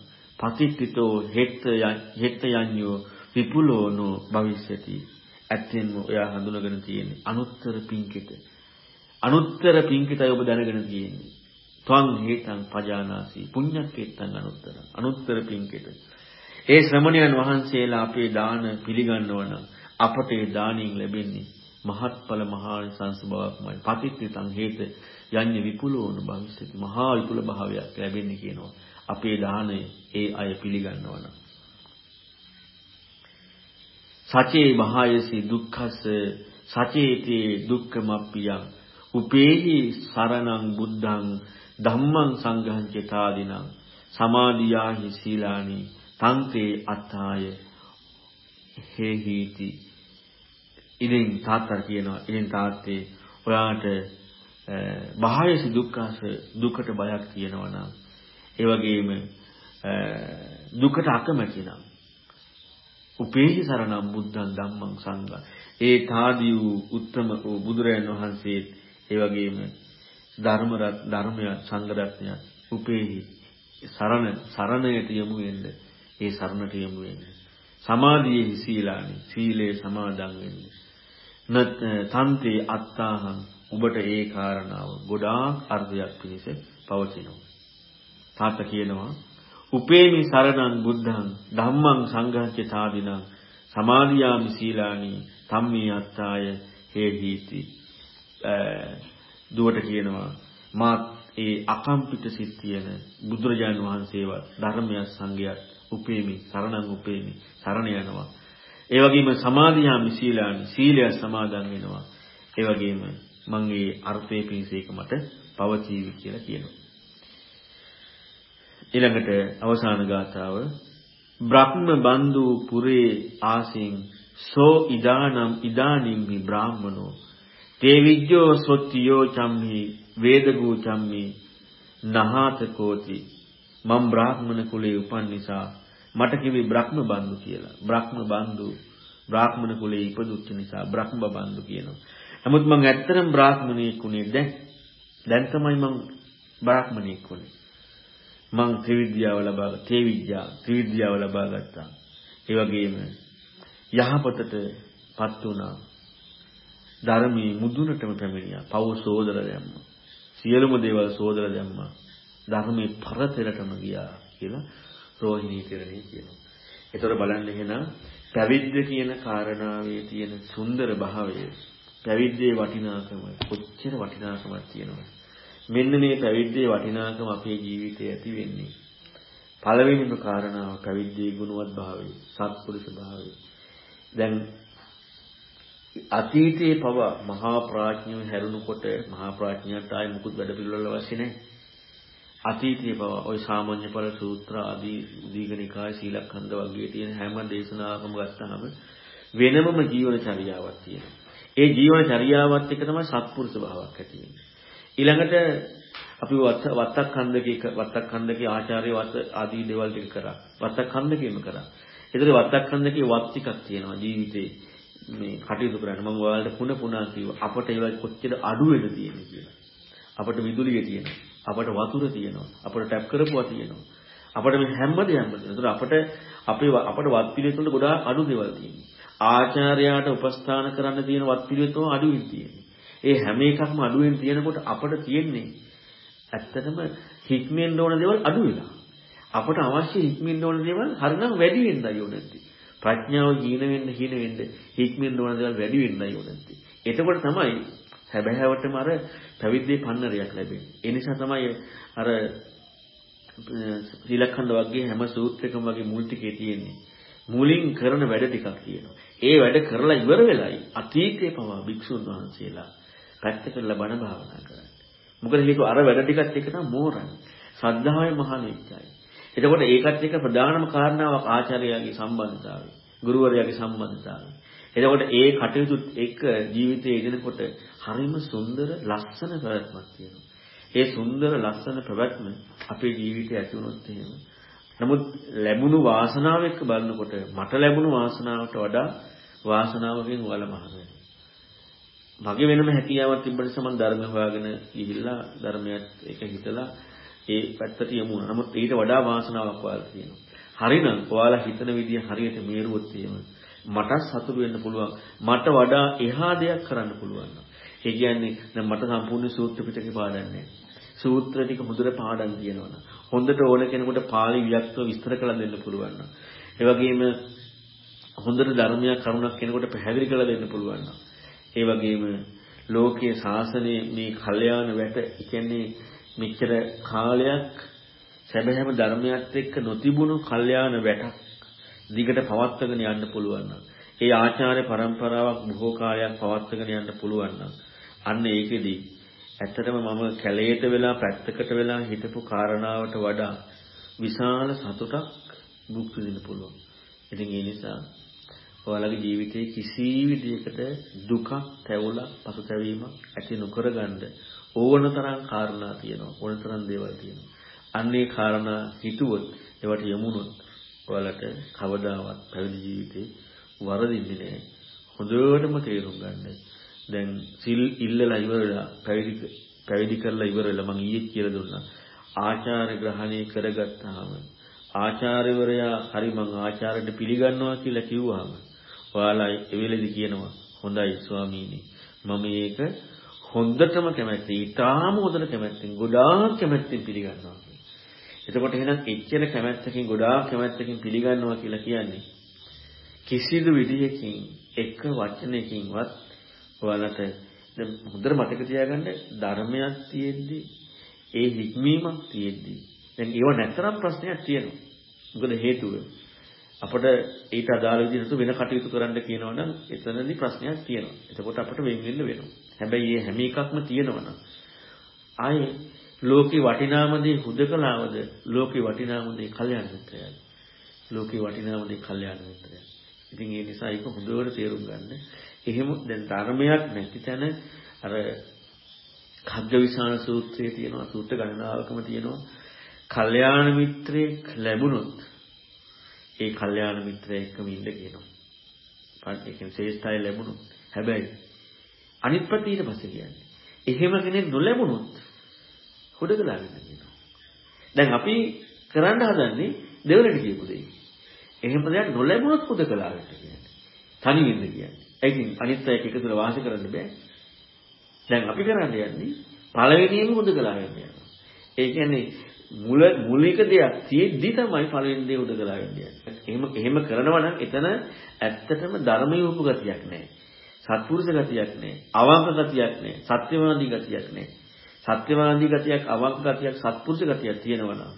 Speaker 1: පතිත්තිතෝ හෙත්ත හෙත්ත යඤ්ඤෝ විපුලෝනෝ භවිෂ්‍යති ඇත්තෙන්ම ඔයා හඳුනගෙන තියෙන්නේ අනුත්තර පිංකිත අනුත්තර පිංකිතයි ඔබ දැනගෙන තියෙන්නේ ත්වං හේතං පජානාසි පුඤ්ඤක්ඛෙත්තං අනුත්තරං අනුත්තර පිංකිත ඒ ශ්‍රමණයන් වහන්සේලා අපේ දාන පිළිගන්නව නම් අපට ඒ දාණයෙන් ලැබෙන්නේ මහත්ඵල මහානිසංස බවක්මයි. පතිත්තිතං හේත යඤ්ඤ විපුලෝන භවිෂ්‍යති. මහා විපුල භාවයක් ලැබෙන්නේ කියනවා. අපේ දාණය ඒ අය පිළිගන්නවා නම්. සචේ මහායසි දුක්ඛස්ස සචේතේ දුක්ඛමප්පියං උපේහි සරණං බුද්ධං ධම්මං සංඝං චේතාදිනං සමාදියාහි සීලානි තන්තේ අත්තාය හේහීති ඉතින් තාත්තා කියනවා ඉතින් තාත්තේ ඔයාට බාහ්‍ය දුක්ඛස දුකට බයක් තියෙනවා නම් ඒ වගේම දුකට අකමැති නම් උපේහි සරණම් බුද්ධං ධම්මං සංඝං. ඒ තාදී වූ උත්තම වූ බුදුරයන් වහන්සේ ඒ වගේම ධර්ම ධර්මය සංඝ රත්නය උපේහි සරණ සරණයට යමු වෙන්න. ඒ සරණට යමු වෙන්න. සමාධියේ සීලානි සීලේ සමාදන් වෙන්න. නත් තන්තේ අත්තාහං ඔබට ඒ කාරණාව ගොඩාක් අර්ථයක් පිණිස පවතිනවා. තාත්තා කියනවා. උපේමි සරණං බුද්ධං ධම්මං සංඝං චාදිනං සමාදියාමි සීලානි ධම්මී අත්තාය හේහිති දුවට කියනවා මා ඒ අකම්පිත සිත් තියෙන බුදුරජාන් වහන්සේවත් ධර්මයක් සංගයත් උපේමි සරණං උපේමි සරණ යනවා. ඒ වගේම සමාදියාමි සීලානි සීලය සමාදන් වෙනවා. ඒ වගේම මම ඒ අර්ථයේ පිණිසේක මට පවතිවි කියලා කියනවා. ඊළඟට අවසාන ගාථාව. බ්‍රහ්ම බන්දු පුරේ ආසින් සෝ ඉදානම් ඉදානිම්හි බ්‍රාහ්මනෝ. තේ විජ්ජෝ සොත්තියෝ චම්හි වේදගූ චම්හි නහාතකෝති මම් බ්‍රාහ්මණ කුලේ උපන් නිසා මට කිවි බ්‍රහ්ම බන්දු කියලා. බ්‍රහ්ම බන්දු බ්‍රාහ්මණ කුලේ ඉපදුච්ච නිසා බ්‍රහ්ම බන්දු කියනවා. නමුත් මං ඇත්තටම බ්‍රාහ්මණයෙක් උනේ දැන්. දැන් තමයි මං බ්‍රාහ්මණයෙක් උනේ. මං ත්‍රිවිද්‍යාව ලබා තේවිද්‍යාව ත්‍රිවිද්‍යාව ලබා ගත්තා. ඒ වගේම යහපතටපත් වුණා. ධර්මයේ මුදුනටම පැමිණියා. පව සෝදර දැම්මා. සියලුම දේවල් සෝදර දැම්මා. ධර්මයේ පරතරටම ගියා කියලා රෝහිණී තෙරණිය කියනවා. ඒතර බලන්න එහෙනම් පැවිද්ද කියන කාරණාවේ තියෙන සුන්දර භාවය පැවිද්දේ වටිනාකම කොච්චර වටිනාකමක් තියෙනවද? මෙන්න මේ පැවිද්දේ වටිනාකම අපේ ජීවිතේ ඇති වෙන්නේ. පළවෙනිම කාරණාව පැවිද්දේ ගුණවත් භාවය, සත්පුරුෂ භාවය. දැන් අතීතයේ පව මහා ප්‍රඥයෝ හැරුණකොට මහා ප්‍රඥයට ආයි මුකුත් වැඩ පිළිවෙල අවශ්‍ය නැහැ. අතීතයේ පව ওই සාමාන්‍ය ඵල සූත්‍ර ආදී දීඝනිකාය සීලඛණ්ඩ වගේ තියෙන හැම දේශනාවකම ගත්තාම වෙනමම ජීවන චර්යාවක් තියෙනවා. ඒ ජීවන චර්යාවත් එක තමයි සත්පුරුෂ භාවයක් ඇති වෙන්නේ. ඊළඟට අපි වත්තක් ඛණ්ඩකේ වත්තක් ඛණ්ඩකේ ආචාර්ය වත්ත ආදී දේවල් ටික කරා. වත්තක් ඛණ්ඩකේම කරා. ඒතර වත්තක් ඛණ්ඩකේ වත් ටිකක් තියෙනවා ජීවිතේ මේ කටයුතු කරන්න. මම ඔයාලට පුන පුනා කිව්වා. අපට ඒවා කොච්චර අඩු වෙද තියෙන්නේ කියලා. අපට විදුලිය තියෙනවා. අපට වතුර තියෙනවා. අපට ටැප් කරපුවා තියෙනවා. අපට මේ හැම දෙයක්ම තියෙනවා. ඒතර අපට අපේ අපට වත් පිළිවෙත් වල ගොඩාක් අඩු දේවල් තියෙනවා. ආචාර්යයාට උපස්ථාන කරන්න තියෙන වත් පිළිවෙත් වල අඩුවෙන් තියෙනවා. ඒ හැම එකක්ම අඩුවෙන් තියෙනකොට අපට තියෙන්නේ ඇත්තටම හික්මෙන්න ඕන දේවල් අඩු වෙලා. අපට අවශ්‍ය හික්මෙන්න ඕන දේවල් හරිනම් වැඩි වෙන්නයි ඕන නැති. ප්‍රඥාව හීන වෙන්න හීන වෙන්න හික්මෙන්න ඕන දේවල් වැඩි වෙන්නයි ඕන නැති. එතකොට තමයි හැබෑවටම අර පැවිද්දේ පන්නරයක් ලැබෙන්නේ. ඒ නිසා තමයි අර සීලඛණ්ඩ වගේ හැම සූත්‍රයකම වගේ මුල් ටිකේ තියෙන්නේ. මුලින් කරන වැඩ ටිකක් තියෙනවා. ඒ වැඩ කරලා ඉවර වෙලයි අතීතයේ පවා භික්ෂුන් වහන්සේලා පැත්තකට බණ භාවනා කරන්න. මොකද හේතුව අර වැඩ ටිකත් එක තමයි මෝරන්නේ. ශ්‍රද්ධාවයි මහානිච්චයි. එතකොට ඒකත් එක්ක ප්‍රධානම කාරණාවක් ආචාර්යයාගේ සම්බන්ධතාවය. ගුරුවරයාගේ සම්බන්ධතාවය. එතකොට ඒ කටයුතු එක්ක ජීවිතයේ ඉගෙනකොට හරිම සුන්දර ලස්සන ප්‍රවැත්මක් තියෙනවා. ඒ සුන්දර ලස්සන ප්‍රවැත්ම අපේ ජීවිතේ ඇති වුණොත් එහෙම නමුත් ලැබුණු වාසනාව එක්ක බලනකොට මට ලැබුණු වාසනාවට වඩා වාසනාවකින් වලමහන වෙනවා. මගේ වෙනම හැකියාවක් තිබ්බ නිසා මම ධර්ම හොයාගෙන ගිහිල්ලා ධර්මයත් එක හිතලා ඒ පැත්තට යමු වුණා. නමුත් ඊට වඩා වාසනාවක් ඔයාලට තියෙනවා. හරිනම් ඔයාලා හිතන විදිය හරියට මේරුවොත් එහෙම මට සතුටු වෙන්න පුළුවන්. මට වඩා එහා දෙයක් කරන්න පුළුවන්. ඒ කියන්නේ දැන් මට සම්පූර්ණ සූත්‍ර පිටකේ පාඩම් සූත්‍ර ටික හොඳට පාඩම් කියනවනම් හොඳට ඕන කෙනෙකුට පාළි වික්තව විස්තර කරලා දෙන්න පුළුවන් නම් ඒ වගේම හොඳට ධර්මයක් කරුණක් කෙනෙකුට පැහැදිලි කරලා දෙන්න පුළුවන් නම් ඒ වගේම ලෝකයේ ශාසනයේ මේ කල්යාණ වැට කියන්නේ මෙච්චර කාලයක් සැබෑම ධර්මයත් එක්ක නොතිබුණු කල්යාණ වැටක් දිගට පවත්වාගෙන යන්න පුළුවන් නම් ඒ ආචාර්ය પરම්පරාවක් බොහෝ කාලයක් පවත්වාගෙන යන්න පුළුවන් නම් අන්න ඒකෙදි ඇත්තටම මම කැලේට වෙලා පැත්තකට වෙලා හිටපු කාරණාවට වඩා විශාල සතුටක් භුක්ති විඳින්න පුළුවන්. ඉතින් ඒ නිසා ඔයාලගේ ජීවිතේ කිසි විදියකට දුකක්, තැවුලක්, පසුතැවීමක් ඇති නොකරගන්න ඕන තරම් කාරණා තියෙනවා. ඕන තරම් දේවල් තියෙනවා. අන්නේ කාරණා හිතුවොත් ඒවට යමුනොත් ඔයාලට කවදාවත් පැවිදි ජීවිතේ වරදින්නේ නැහැ. හොඳටම තේරුම් ගන්න. දැන් සිල් ඉල්ලලා ඉවරලා පැවිදි පැවිදි කරලා ඉවරලා මම ඊයේ කියලා දුන්නා. ආචාර ග්‍රහණය කරගත්තාම ආචාර්යවරයා හරි මං ආචාර්යට පිළිගන්නවා කියලා කිව්වහම ඔයාලා ඒ වෙලෙදි කියනවා හොඳයි ස්වාමීනි මම මේක හොඳටම කැමැති. ඊටාම හොඳට කැමැත්තෙන් ගොඩාක් කැමැත්තෙන් පිළිගන්නවා. එතකොට එහෙනම් එච්චර කැමැත්තකින් ගොඩාක් කැමැත්තකින් පිළිගන්නවා කියලා කියන්නේ කිසිදු විදියකින් එක වචනයකින්වත් ඔයාලට දැන් හොඳට මතක තියාගන්න ධර්මයක් තියෙද්දි ඒ හික්මීමක් තියෙද්දි දැන් ඒව නැතරම් ප්‍රශ්නයක් තියෙනවා. මොකද හේතුව අපිට ඊට අදාළ විදිහට වෙන කටයුතු කරන්න කියනවා නම් එතනදී ප්‍රශ්නයක් තියෙනවා. එතකොට අපිට වෙන් වෙන්න වෙනවා. හැබැයි මේ හැම එකක්ම තියෙනවා නම් ආයේ ලෝකේ වටිනාම දේ හුදකලාවද ලෝකේ වටිනාම දේ කල්යාණ මිත්‍රයයි. ලෝකේ වටිනාම දේ කල්යාණ මිත්‍රයයි. ඉතින් ඒ නිසා ඒක හොඳට තේරුම් ගන්න. එහෙම දැන් ධර්මයක් නැති තැන අර khaggavisana සූත්‍රයේ තියෙනවා සූත්‍ර ගණනාවකම තියෙනවා. කල්යාණ මිත්‍රයෙක් ලැබුණොත් ඒ කල්යාණ මිත්‍රයෙක් එක්කම ඉන්න කියනවා. ඒ කියන්නේ ශ්‍රේෂ්ඨය ලැබුණොත්. හැබැයි අනිත් පැත්ත ඊට පස්සේ කියන්නේ. එහෙම කෙනෙක් නොලැබුණොත් හොඩගලා වෙන්න කියනවා. දැන් අපි කරන්න හදන්නේ දෙවලට කියපු දෙයක්. එහෙම දෙයක් නොලැබුණොත් හොඩගලා වෙන්න කියන්නේ. තනි වෙන්න කියන්නේ. ඒ කියන්නේ අනිත් අය එකතුල වාසය කරන්න බෑ. දැන් අපි කරන්න යන්නේ පළවෙනියෙන්ම හොඩගලා වෙන්න යනවා. ඒ කියන්නේ මුල මූලික දෙයක් තියෙද්දි තමයි පළවෙනි දේ උදකලා වෙන්නේ. එහෙම එහෙම කරනවා නම් එතන ඇත්තටම ධර්මයේ උපු ගතියක් නැහැ. සත්පුරුෂ ගතියක් නැහැ. අවංක ගතියක් නැහැ. සත්‍යවාදී ගතියක් නැහැ. සත්‍යවාදී ගතියක්, අවංක ගතියක්, සත්පුරුෂ ගතියක් තියෙනවා නම්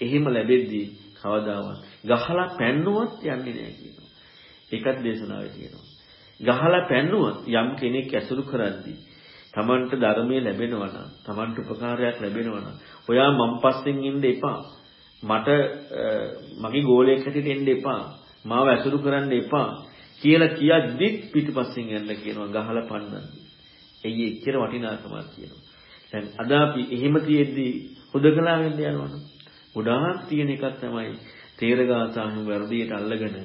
Speaker 1: එහෙම ලැබෙද්දී කවදාවත් ගහලා පැන්නුවත් යන්නේ නැහැ කියනවා. ඒකත් දේශනාවේ තියෙනවා. ගහලා පැන්නුවත් යම් කෙනෙක් ඇසුරු කරද්දී Tamanට ධර්මයේ ලැබෙනවා නම් Tamanට උපකාරයක් ලැබෙනවා නම් ඔයා මම් පස්සෙන් ඉන්න එපා. මට මගේ ගෝලයක් හැටියට එන්න එපා. මාව ඇසුරු කරන්න එපා කියලා කියද්දි පිටිපස්සෙන් යන්න කියනවා ගහලා පන්නන්න. එයි එච්චර වටිනාකමක් කියනවා. දැන් අද අපි එහෙම තියෙද්දි හුදකලා වෙන්න යනවනේ. ගොඩාක් තියෙන එකක් තමයි තේරගාතාහු වර්ධියට අල්ලගෙන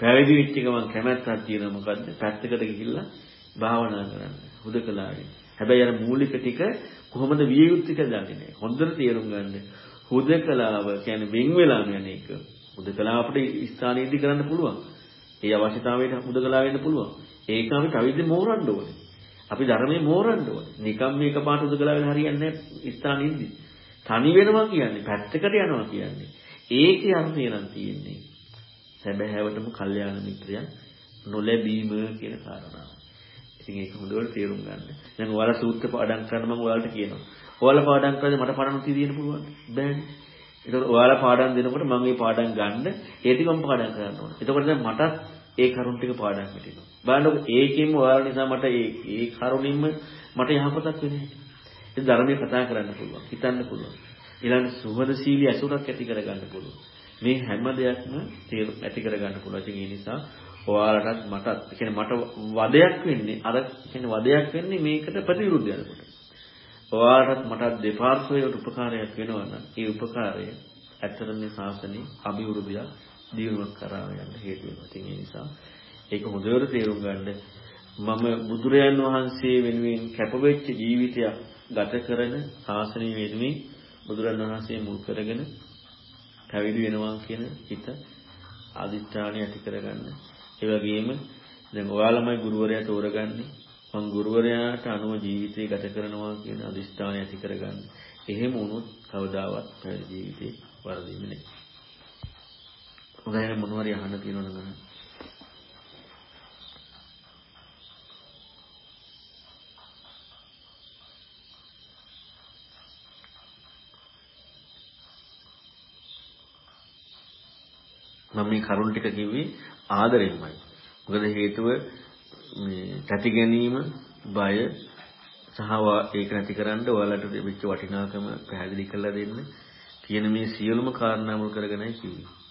Speaker 1: පැවිදි වෙච්ච ගමන් කැමැත්තක් තියෙනවා මොකද්ද? පැත්තකට ගිහිල්ලා භාවනා කරන්න. හුදකලාවේ. හැබැයි අර මූලික ටික කොහොමද විය යුත්තේ කියලා දන්නේ නැහැ. හොඳට තේරුම් ගන්න. හුදකලාව කියන්නේ වෙන් වෙලාම යන එක. හුදකලාව අපිට ස්ථානෙදි කරන්න පුළුවන්. ඒ අවශ්‍යතාවයට හුදකලා වෙන්න පුළුවන්. ඒක අපි පැවිදි මෝරන්න ඕනේ. අපි ධර්මයේ මෝරන්න ඕනේ. නිකම් මේක පාට හුදකලා වෙලා හරියන්නේ නැහැ ස්ථානෙදි. තනි වෙනවා කියන්නේ පැත්තකට යනවා කියන්නේ. ඒකේ අර්ථය නම් තියෙන්නේ. සැබෑවටම කල්යාණ මිත්‍රයන් නොලැබීම කියන කාරණාව. ඉතින් ඒක හොඳට තේරුම් ගන්න. දැන් ඔයාලා සූත්‍ර පාඩම් කරන්න මම ඔයාලට කියනවා. ඔයාලා පාඩම් කරද්දී මට පාඩම් තියෙන්න පුළුවන්. බෑනේ. ඒතකොට ඔයාලා පාඩම් දෙනකොට මම මේ පාඩම් ගන්න ඒ ටික මම පාඩම් කරන්න ඕනේ. එතකොට දැන් මටත් ඒ කරුණ ටික පාඩම් හිටිනවා. බලන්නකො ඒකෙන්ම ඔයාලා නිසා මට ඒ ඒ කරුණින්ම මට යහපතක් වෙන්නේ. ඒ ධර්මයේ කතා කරන්න පුළුවන්. හිතන්න පුළුවන්. ඊළඟ සුහදශීලී ඇසුරක් ඇති කරගන්න පුළුවන්. මේ හැම දෙයක්ම තේරුම් ඇති කරගන්න පුළුවන්. ඒ නිසා ඔයාලටත් මටත් කියන්නේ මට වදයක් වෙන්නේ අර කියන්නේ වදයක් වෙන්නේ මේකට ප්‍රතිවිරුද්ධ යනකොට. ඔයාලටත් මටත් දෙපාර්ශ්වයට උපකාරයක් වෙනවා නම් ඒ උපකාරය ඇත්තටම මේ ශාසනයේ අභිවෘද්ධිය දියුණුවක් කරා යන්න හේතු වෙනවා. ඉතින් ඒ නිසා ඒක හොඳට තේරුම් ගන්න මම බුදුරයන් වහන්සේ වෙනුවෙන් කැපවෙච්ච ජීවිතයක් ගත කරන ශාසනය වෙනුවෙන් බුදුරන් වහන්සේ මුල් කරගෙන පැවිදි වෙනවා කියන හිත අදිෂ්ඨානය ඇති කරගන්න ඒ වගේම දැන් ඔයාලමයි ගුරුවරයා තෝරගන්නේ. මං ගුරුවරයාට අනුව ජීවිතය ගත කරනවා කියන අදිස්ථානය ඇති කරගන්න. එහෙම වුණොත් කවදාවත් පැවිදි ජීවිතේ වරදින්නේ නැහැ. හොඳයි මොනවාරි අහන්න තියෙනවද නම් මම මේ කරුණ ටික කිව්වේ ආදරෙන්මයි. මොකද හේතුව මේ තැති ගැනීම, බය සහ ඒක නැතිකරන්න ඔයාලට වෙච්ච වටිනාකම පැහැදිලි කරලා දෙන්න කියන මේ සියලුම කාරණා මුල් කරගෙනයි කිව්වේ.